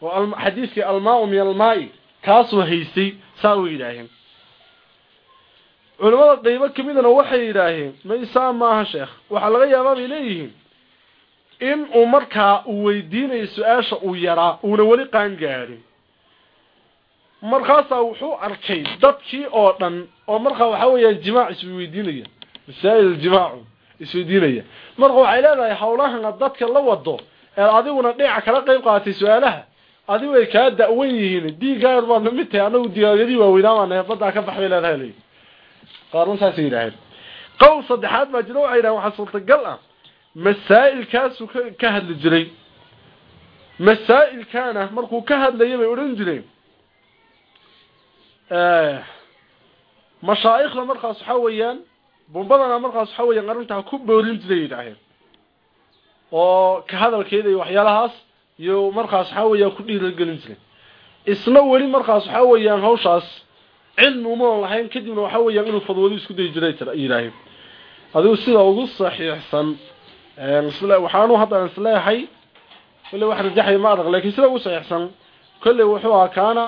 oo xadiidkii almaau min almaai kaasoo haystay saa way yidhaaheen culimada qaybo kamidana waxay yidhaaheen maysaa maaha sheekh. Waxaa laga yaabaa bay leeyihiin in uu markaa uu weydiinayo su'aasha uu yaraa uuna weli qaan gaadhin markaasaa wuxuu arkay dadkii oo dhan oo markaa waxaa weeyaan jimaac isweydiinaya masaa'il jimaacu isweydiinaya. Marka waxay leedahay hawlahana dadka la wado ee adiguna dhinaca kala qayb qaaatay su'aalaha adigu ay kaa da'wan yihiin diigaar baad la mid tahay anagu digaagadii waaweynaa neefadaa ka baxbay leedahay qaarun saasay yidhaaheen qowl saddexaad baa jira waxay yidhahen waxaa suurtagal ah masaa'ilkaasuu ka hadli jiray. Masaa'ilkaana markuu ka hadlayay bay odhan jireen. Mashaa'ikhda markaas waxaa weeyaan bumbadana markaas waxaa weeyaan arrintaa ku boorin jiray yidhaaheen oo ka hadalkeeda iyo waxyaalahaas iyo markaas waxaa weeyaan ku dhiiragelin jiray. Isna weli markaas waxaa weeyaan hawshaas cilmi cilmuumaon lahayn kadibna waxa weeyaan inuu fadwado isku dayi jiray ilaahay. Adigu sida ugu saxiixsan waxaanu haddaan isleehay kolley wax rajaxaya ma adag laakiin sida ugu saxiixsan kolley wuxuu ahaa kaana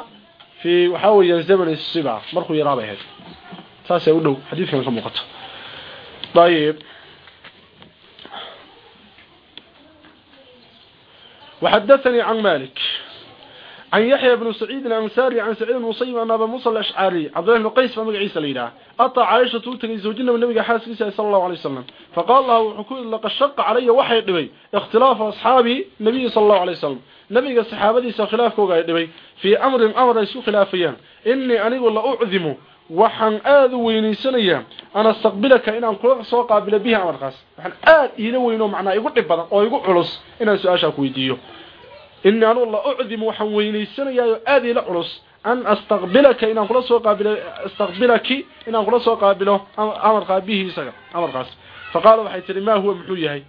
fii waxaa weeyaan zamani siba markuu yaraabay ahayd. Taasaa u dhow xadiidkan ka muuqato. Ayib waxadathanii can malik عن يحيى بن سعيد الأنساري عن سعيد المصيب أن أبا موسى الأشعري عبد الله بن قيس فمق عيسى ليلة أطع عائشة تلتقي زوجنا من النبي حاسس صلى الله عليه وسلم فقال له حكول لقد شق علي وحي دبي اختلاف أصحابي النبي صلى الله عليه وسلم نبي الصحابة خلاف كوغا دبي في أمر أمر يسو خلافيا إني أني والله أعظم waxaan aad u weynaysanaya ana astaqbilaka inaan kula soo qaabilo biha amarkaas waxaan aad ila weyno macnaa igu dhib badan oo igu culus inaan su'aasha ku weydiiyo la ucdim waxaan weynaysanaya aad ila culus an astaqbilaka inaan kula soo qaabilo astaqbilaki inaan kula soo qaabilo amarka bihi isaga amarkaas faqala waxay tiri ma huwa muxuu yahay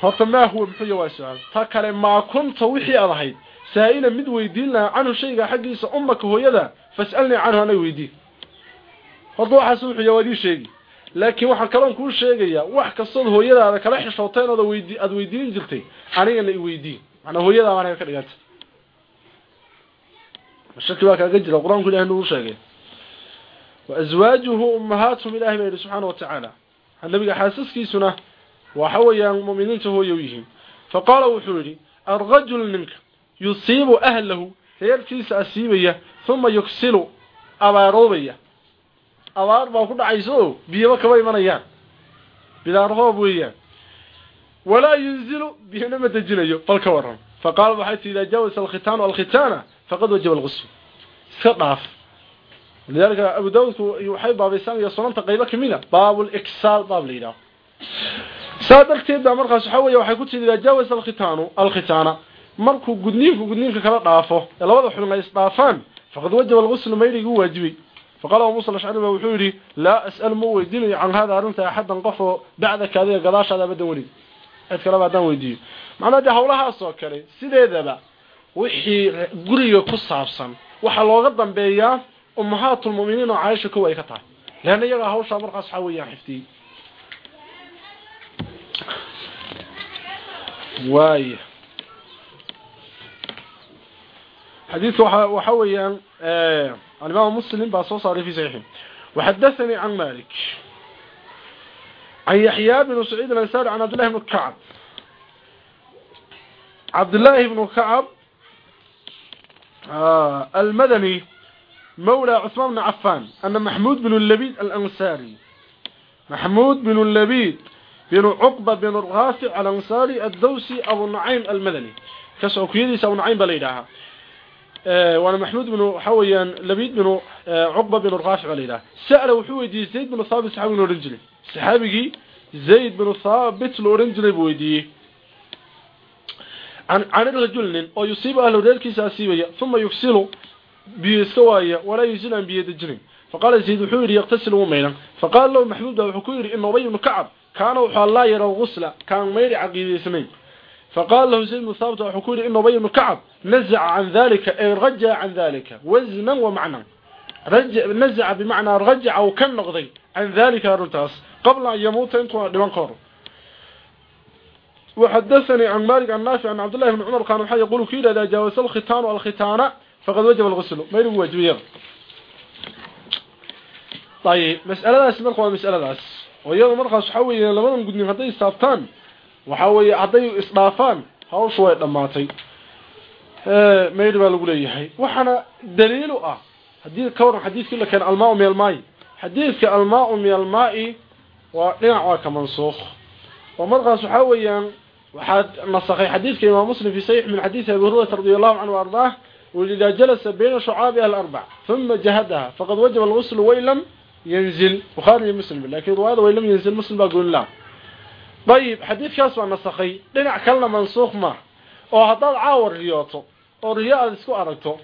horta ma huwa muxuu yahay su'aal ta kale ma kunta wixii aad ahayd saa'ila mid weydiin lahaa canhu shayga xaggiisa ummaka hooyada fas'alni canhu anay weydii horta waxaas wuxuu yawadii sheegi laakiin waxaan kaloon kuu sheegayaa wax kastood hooyadaada kala xishooteen ood weydii aad weydiin jirtay anigana i weydii macnaa hooyadaa baan ka dhiganta shaki baa kaaga jira qur'aanku ilahi nagu sheegay. Wa aswaajuhu ummahaatuhum ilahi baa yidhi subxaana wa tacaala nabiga xaasaskiisuna waxa weeyaan mu'miniinta hooya u yihiin. Faqaala wuxuu yidhi arrajul ninka yusiibu ahlahu reerkiisa asiibaya uma yuksilu abaaroobaya abaar baa ku dhacaysa oo kaba imanayaan. Bidaar roob weeyaan walaa yunzilu biyana ma dejinayo bal ka waran faqaala waxay tii idaa jaawasa alkhitaanu alkhitaana faqad wajaba alghusl iska dhaaf lidaalika abu daawudku waxay baabaysanaya sunanta qaybo kamida baabulixsaal baab la yidhaho saa darteed baa markaas waxaa weeye waxay ku tii idaa jaawasa alkhitaanu alkhitaana markuu gudniinku gudniinka kala dhaafo ee labada xubin ay isdhaafaan faqad wajaba alghusl maydhigu waajibay فقال ابو موسى الاشعري wuxuu yiri la as'al mu weydiinayo can hada arinta ahadan qof bacda kaadiga gadaashada badan wali cid kale baadan weydiiyo macnaheedu hawlahaas oo kale sideedaba wixii guriga ku saabsan waxa looga dambeeyaa ummahatul mu'miniin oo Aisha ku way ka tahay leena iyaga hawsha markaas waxa weeyaan xiftii waay حديث waxa weeyaan ee الإمام مسلم باصو صاري في صحيحه وحدثني عن مالك عن يحيى بن سعيد الأنساري عن عبد الله بن كعب عبد الله بن كعب آه المدني مولى عثمان بن عفان أن محمود بن اللبيد الأنساري محمود بن اللبيد بن عقبة بن الغافع الأنساري الدوسي أبو النعيم المدني كسعو كيديس أبو النعيم بليدها وانا محمود بن حويان لبيد بن عقبة بن الرافع ليلة سأل وحويدي زيد بن ثابت صحابي saxaabigii zayd binu thaabit la odhan jiray buu weydiiyey. Can rajul nin oo yusiibu ahlahu reerkiisa asiibaya uma yugsilu biyo iska waaya walaa yusil aan biyo dejinin faqaala zayd wuxuu yidhi yaktasil wuu maydhan faqaala lahu maxbuud baa wuxuu ku yidhi ina ubay ibnu kacab kaana wuxuu allaa yarow gusla kaan mayri caqiidaysnayn faqaala lahu zayd bnu thaabit wuxuu ku yidhi ina ubay ibnu kacab nazaca can dalika ay rajaca can dalika wasnan wa macnan. Nazaca bimacnaa rajaca uu ka noqday can dalika arrintaas قبل ان يموت انتوا لمن قرر وحدثني عن مالك عن نافع عن عبد الله بن عمر كان حي يقول كيلا اذا جاوز الختان والختانه فقد وجب الغسل ما يلو واجب يغ طيب مساله داس marka waa mas'aladaas oo iyada markaas waxa weeye labadan gudnin haday istaaftaan waxa weeye haday isdhaafaan hawshu way dhamaatay ee meeyr baa lagu leeyahay waxana daliil ah hadii ka waran waa dhinac waa ka mansuuq oo markaas waxaa weeyaan waxaa في xadiidka من muslim fi saxiix رضي الله abi hurayrata radi جلس بين شعاب wuli idaa jalasa bayna shucaabiha alarbac huma jahadaha faqad wajaba alguslu wain lam yanzil. Bukhaari iyo muslim laakiin riwaayada wain lam yanzil muslim baa goonila dayib xadiidkaas waa nasakhay. Dhinac kalena mansuuq ma oo haddaad caawar riyooto oo riyo aada isku aragto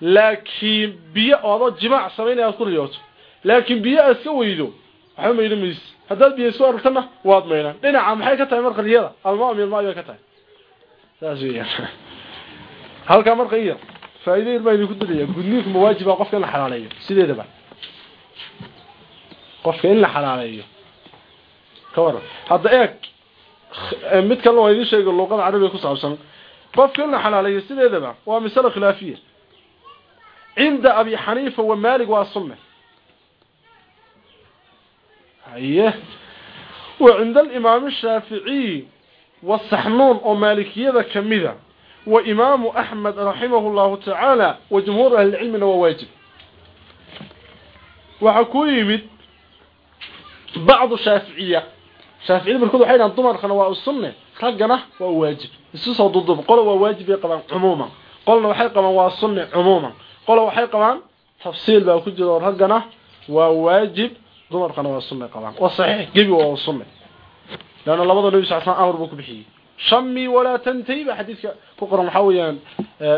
laakiin biyo oo adoo jimaac samaynaya aad ku riyooto iska weydo waxba maydhamaysa haddaad biyo isku aragtana waad maynaan. Dhinaca maxay ka tahay marka riyada? Almaam iyo almaa ka tahay. Saas weeyaan. Halka marka iyo. Faa'iido yar baa idinku dilaya gudniinku ma waajiba qofka in la xalaaleeyo. Sideedaba qofka in la xalaaleeyo. Ka hadda eeg. Mid kale waa idin sheegay luqada carabiga ku saabsan. Qofka in la xalaaleeyo sideedaba waa masalo khilaafiya cinda abi xaniifa wa maalik waa sunna ايه وعند الامام الشافعي والصحنون او مالكيه كميده وإمام أحمد رحمه الله تعالى وجمهور أهل العلم هو واجب وحكويمت بعض الشافعية شافعية بالكل حين الضمر خنواء السنة رجنا وواجب السوسة ضد قولوا وواجب يقبان عموما قولنا وحي قبان والسنة عموما قولوا وحي قبان تفصيل dumarkana waa sunna qabaan. Waa saxiix gebi waa sunna laana labada nabi sallallahu alayhi amar buu ku bixiyay shammi wala tantayba hadithka ku qoran waxa weeyaan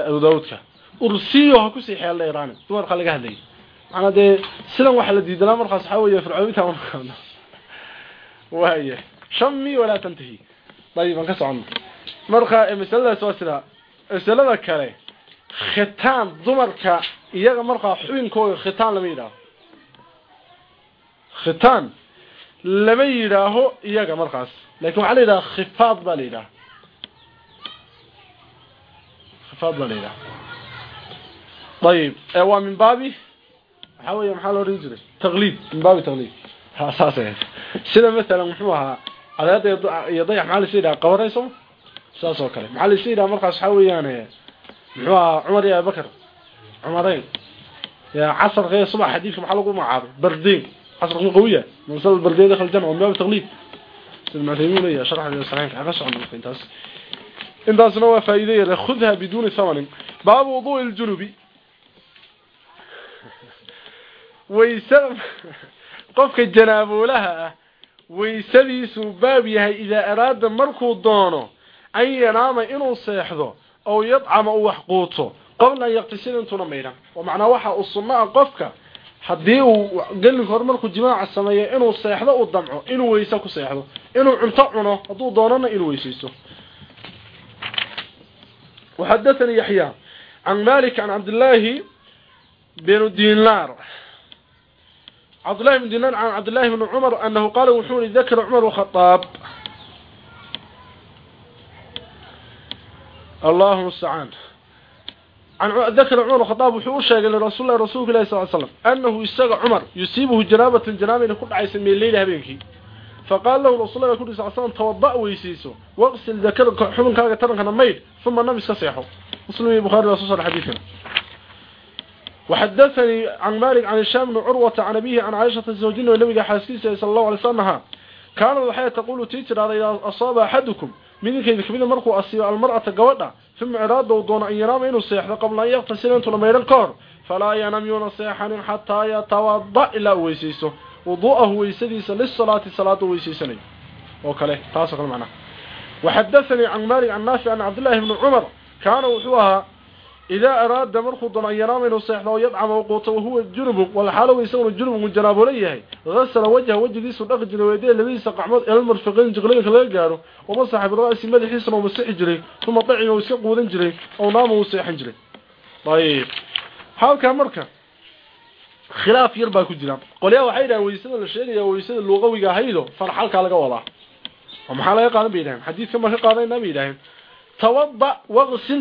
Abu Daawudka ursiyo ku siixay la Iran dumarka laga hadlay. Ana de sidan waxa la diidanaa markaas waxa weeye fircooyinta aan qabno waaye shammi wala tantahi. Dayban ka socon. Marka misalada soo sida misalada kale khitaan dumarka iyaga marka xubinkooda khitaan lama yiraahdo khitaan. Lama yidhaaho iyaga markaas. Lakin waxaa la yidhaha khifaad baa la yidhaha. Khifaad baa la yidhaha. Ayib waa min baabi? Waxaa weya maxaa loo odhan jiray? Taqliid. Min baabi taqliid. Saas eh. sida masalan muxuu ahaa cadaadda iyo dayax maxaa laysa yidhaha qabanayso saas oo kale. Maxaa laysa yidhaha markaas? Waxaa weeyaan muxuu ahaa cumar iyo abibakar cumareyn casarka ee subax xadiidka maxaa lagu magacaabay? Bardeyn casar qeey qawiya masal bardiin dakhal janna waa taqliid sida maadaymuuna ya sharx iyo saxiix ka socon intaas intaasna waa faa'iideeyay khudha bidun thaman baab wudu al-junubi ويسلم qofka janaabulaha ah waysadiisu baab yahay idaa araada markuu doono an yanaama inuu seexdo oo yadcama uu wax quuto qabla an yaqtisila intuuna maydhan oo macnaa waxa uu sunno ah qofka haddii uu gelinka hor markuu jimaaca sameeyo inuu seexdo uu damco inuu weyse ku seexdo inuu cunto cuno hadduu doonana inuu weysaysto وحدثني يحيى عن مالك عن عبد الله بن دينار عبد الله بن دينار عن عبد الله بن عمر أنه قال وحوني ذكر عمر وخطاب الله المستعان عن ذكر عمر وخطاب وحوش شيء لرسول الله رسول الله صلى الله عليه وسلم أنه يستغى عمر يصيبه جنابة جنابة إن كل عيسى من الليل هبينك فقال له رسول الله صلى الله عليه وسلم توضأ ويسيسه واغسل ذكر حمن كاغا ترنك نميد ثم نمس كسيحه مسلم البخاري رسول الله حديثنا وحدثني عن مالك عن الشام بن عروة عن أبيه عن عائشة الزوجين والنبي حاسكيسة صلى الله عليه وسلم كان الحياة تقول تيتر هذا إذا أصاب أحدكم من كيد كبير المرق أصيب المرأة قوضة ثم iraadau doono an yanaama inuu seexdo qabla an yaktasila intuu dhamaydhan ka hor falaa yanam yuuna seexanin xataa yatawada ilaa uu weysaysto wuduu'ahu weysadiisa lisalaati salaada weysaysanay oo kale taasoo kale macnaha waxadaanii can maalik can naafic an cabdillahi bni cumar kaana idaa araada markuu doono an yanaama inuu seexdo oo yadcama u quuto wahuwa junubun walxaalow isaguna junubun janaabole yahay hasala wajha wejigiisuu dhaqi jiray weedee labadiisa qacmood elalmarfiqayn jiqlaynka laga gaaro wamasaxa bira'si madaxiisana u masixi jiray uma dacima uu iska quudan jiray ow naama uu seexan jiray ayb halkaa marka khilaaf yar baa ku jira qolyaa waxay yidhahan weysada la sheegaya weysada luuqawiga ahaydo farx halkaa laga wadaa oo maxaa laga ka qaadanayna bay yidhaaheen tawada waqsil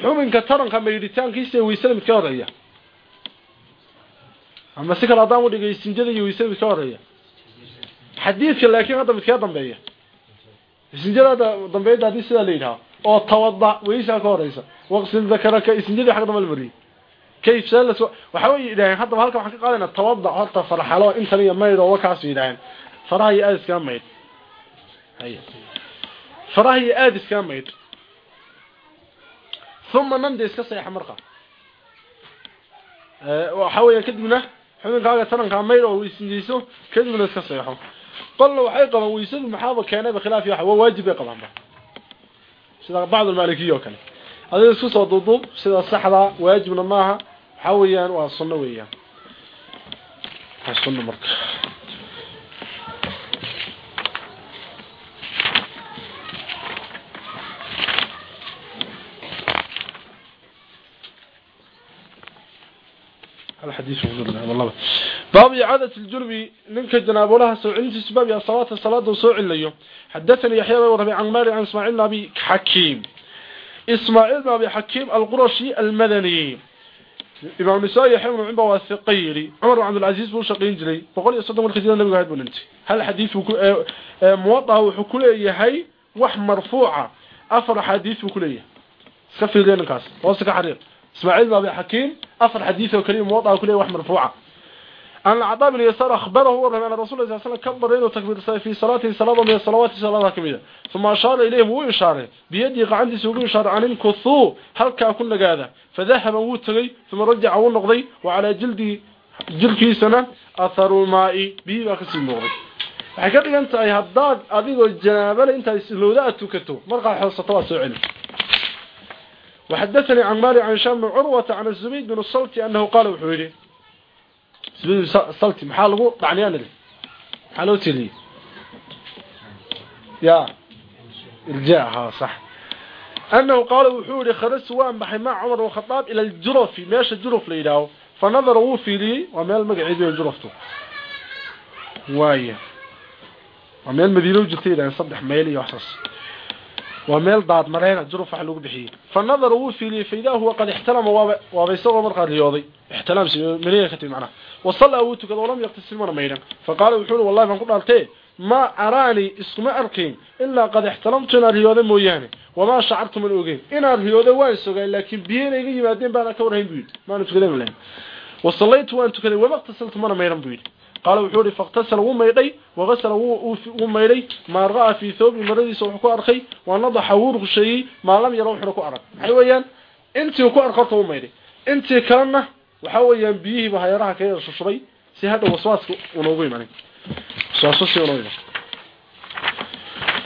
xubinka taranka maydhitaankiisa weysada mid ka horreeya ama si kale haddaan udhigay sinjada iyo weysada mid ka horreeya xadiidka laakiin hadda mid kaa dambeeya sinjada dambeeyda haddii sidaa la yidhaha oo tawada weysaa ka horeysa waqsil dakaraka sinjadii xagga dambe la mariyay kayf salas waxa way yidhaaheen haddaba halkan waxaan ka qaadayna tawada horta farxalo intan iyo mayd oo wakaas yidhaaheen faraha iyo aad iskaga maydh faraha iyo aad iskaga uma namdi iska saxa marka eh, waxa weeye kadibna xubinkaaga sananka mayr oo weysinayso kadibna iska saxo qolna waxay qabaan weysadu maxaaba keenay khilaaf waxa waa waajib ay qabaan sida bacd maalikiyyo kale. Adiga isku soo duudub sida saxda waajibna maaha. Waxa weeyaan waa sunno weeyaan. Sunno marka. الحديث وجودنا والله باب إعادة الجنب منك جناب لها سوعين سباب يا صلاة الصلاة وسوع الليو حدثني يحيى وربي عن مالي عن اسماعيل نبي حكيم اسماعيل نبي حكيم القرشي المدني إمام نساء يحيى بن عمر والثقيري عمر عبد العزيز بن شقين جري فقال يصدق الكثير النبي قاعد بننتي هل الحديث موضع وحكول يحيى وح مرفوعة afar xadiis buu ku leeyahay iska fiiriyeen ninkaas hoos ka xariiq ismaaciil baabi xakiim afar xadiis oo kaliya muudaa ku leeyahay wax marfuuca أن عطاء بن يسار أخبره ورمى أن الرسول صلى الله عليه وسلم كبر إنه تكبير في صلاته صلاة من الصلوات صلاة كمية ثم أشار إليهم وإشارة بيدي قعندي سوق إشارة عن انكثوا هل كأكون قاذا فذهب وتغي ثم رجع ونقضي وعلى جلدي جلكي سنة أثر الماء به باكسي المغضي حكرت أنت أي هداد أذيق الجنابة أنت لولاء تكتو مرقى حصة واسع علم وحدثني عن مالي عن شام عروة عن الزبيد بن الصلت أنه قال وحوري زبيد الصلت محاله معنيان لي محالو تلي يا الجاء ها صح أنه قال وحوري خرجت وان بحي مع عمر والخطاب إلى الجرف ماشى الجرف ليلاو فنظر وفي لي ومال مقعد جرفته وايه ومال مدينة جرتي لأن صدح ميلي وحصص وميل ضاد مرينا جرف على بحي فالنظر وفي لي فإذا هو قد احترم وبيسوى مرقى الرياضي احترم منيه كتب معنا وصلى أوتك ولم يغتسل من مينا فقال وحول والله من قلت ألتيه ما أراني اسمع أركين إلا قد احترمتنا الرياضي موياني وما شعرت من أوقين إنا الرياضي وانسوغين لكن بيين يجي بعدين بانا كورهين بيد ما نتكلم لهم وصليت وأن تكلم وما اغتسلت من مينا بيد قال وحوري فاغتسل وميدي وغسل وميدي ما رأى في ثوب مرديس وحكو أرخي ونضح ورغ شيء ما لم يروح لكو أرك حيويا انت وكو أرخرت وميدي انت كلمة وحاويا بيه بهيرها كي يرششري سي هذا وسواسك ونوغي معني وسواسك ونوغي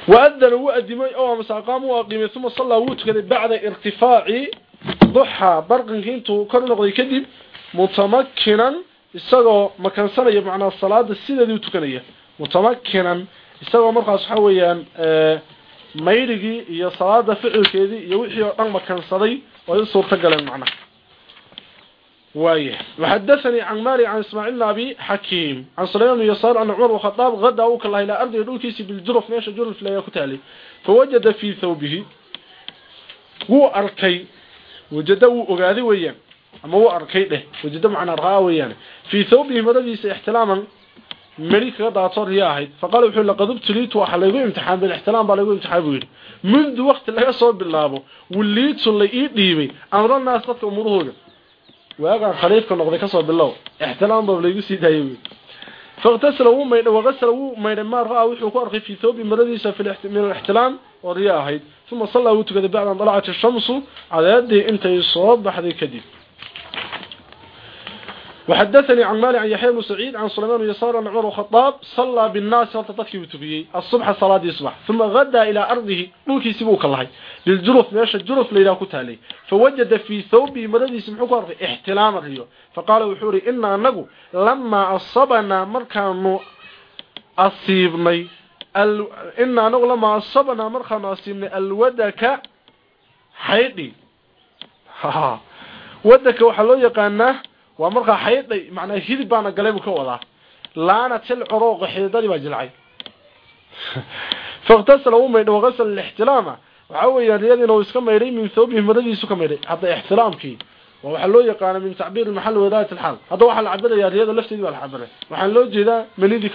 وأذن وأدمي أو مساقام وأقيم ثم صلى وتكذب بعد ارتفاع ضحى برقن كنتو كرنقضي كذب متمكنا isagoo makansanaya macnaa salaada sideedii u tukanaya mutamakinan isagoo markaas waxa weeyaan mayrigii iyo salaada ficilkeedii iyo wixii oo dhan makansaday oo ay u suurta galeen macnaha وايه وحدثني عن مالي عن اسماعيل بن ابي حكيم عن سليمان بن يسار عن عمر الخطاب غدا وكل الى ارض يدوكيسي بالجرف ماشي جرف لا يكتالي فوجد في ثوبه هو اركي وجده اوغادي ويان ama u arkay dheh wajida macnaa ra'aa weeyaan. Fii thawbihi madadiisa ixtilaaman mari kaga daatoor yaa ahayd. Faqaala wuxuu laqad ubtuliitu waxaa laygu imtixaan bilixtilaam baa laygu imtixaan buu yidhi. Mundu wakti laga soo bilaabo wulliitu la ii dhiibay amranaas dadka umurahooda. Waagaan khaliifka noqday ka soo bilow. Ixtilaam baa laygu sii daayay buu faqtasala wuu maydha waqasala wuu maydha maa ra'aa wuxuu ku arkay fii thawbi maradiisa min alixtilaam oo riya ahayd. Uma sallaa wuu tukaday bacdan dalacat shamsu intay soo baxday kadib. وحدثني عن مالي عن يحيى بن سعيد عن سليمان بن يسار عن عمر الخطاب صلى بالناس وتطكي وتبيه الصبح صلاة يصبح ثم غدا إلى أرضه نوكي سبوك الله للجرف ماشى الجرف ليلا كتالي فوجد في ثوبه مدد يسمحوك أرضه احتلام الريو فقال وحوري إنا نقو لما أصبنا مركان أصيبني ال... إنا نقو لما أصبنا مركان أصيبني الودك حيدي ودك وحلو يقانه waa markaa xaydhay macnaa hidib baana galay buu ka wadaa. Laana til curuuq xididadii baa jilcay. Faqtasala uu maydhay waqasal lixtilaama waxaa weeyaan riyadiina uu iska maydhay min thawbihi maradiisu ka maydhay. Hadda ixtilaamkii waa waxaa loo yaqaana min tacbiir maxal wadaayat alxaal hadda waxaa la cabirayaa riyada lafteedii baa la cabiray. Waxaan loo jeedaa manidii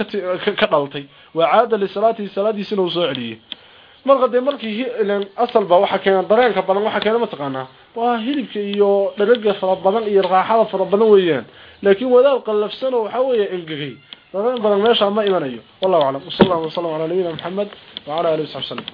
ka dhaltay. Waa caada lisalaatihi salaadiisina uu soo celiyey marka dee markii asalba waxa keena dareenka badan waxa keena mataqaanaa waa hilibka iyo dhagaga fara badan iyo raaxada fara badan weeyaan. Laakiin wadaal qallafsan oo waxa weeye engegay dareen badan meesha ma imanayo. Wallahu a'lam sallallahu alayhi wa sallam ala nabiyina muhammad wa ala alihi wa sallam.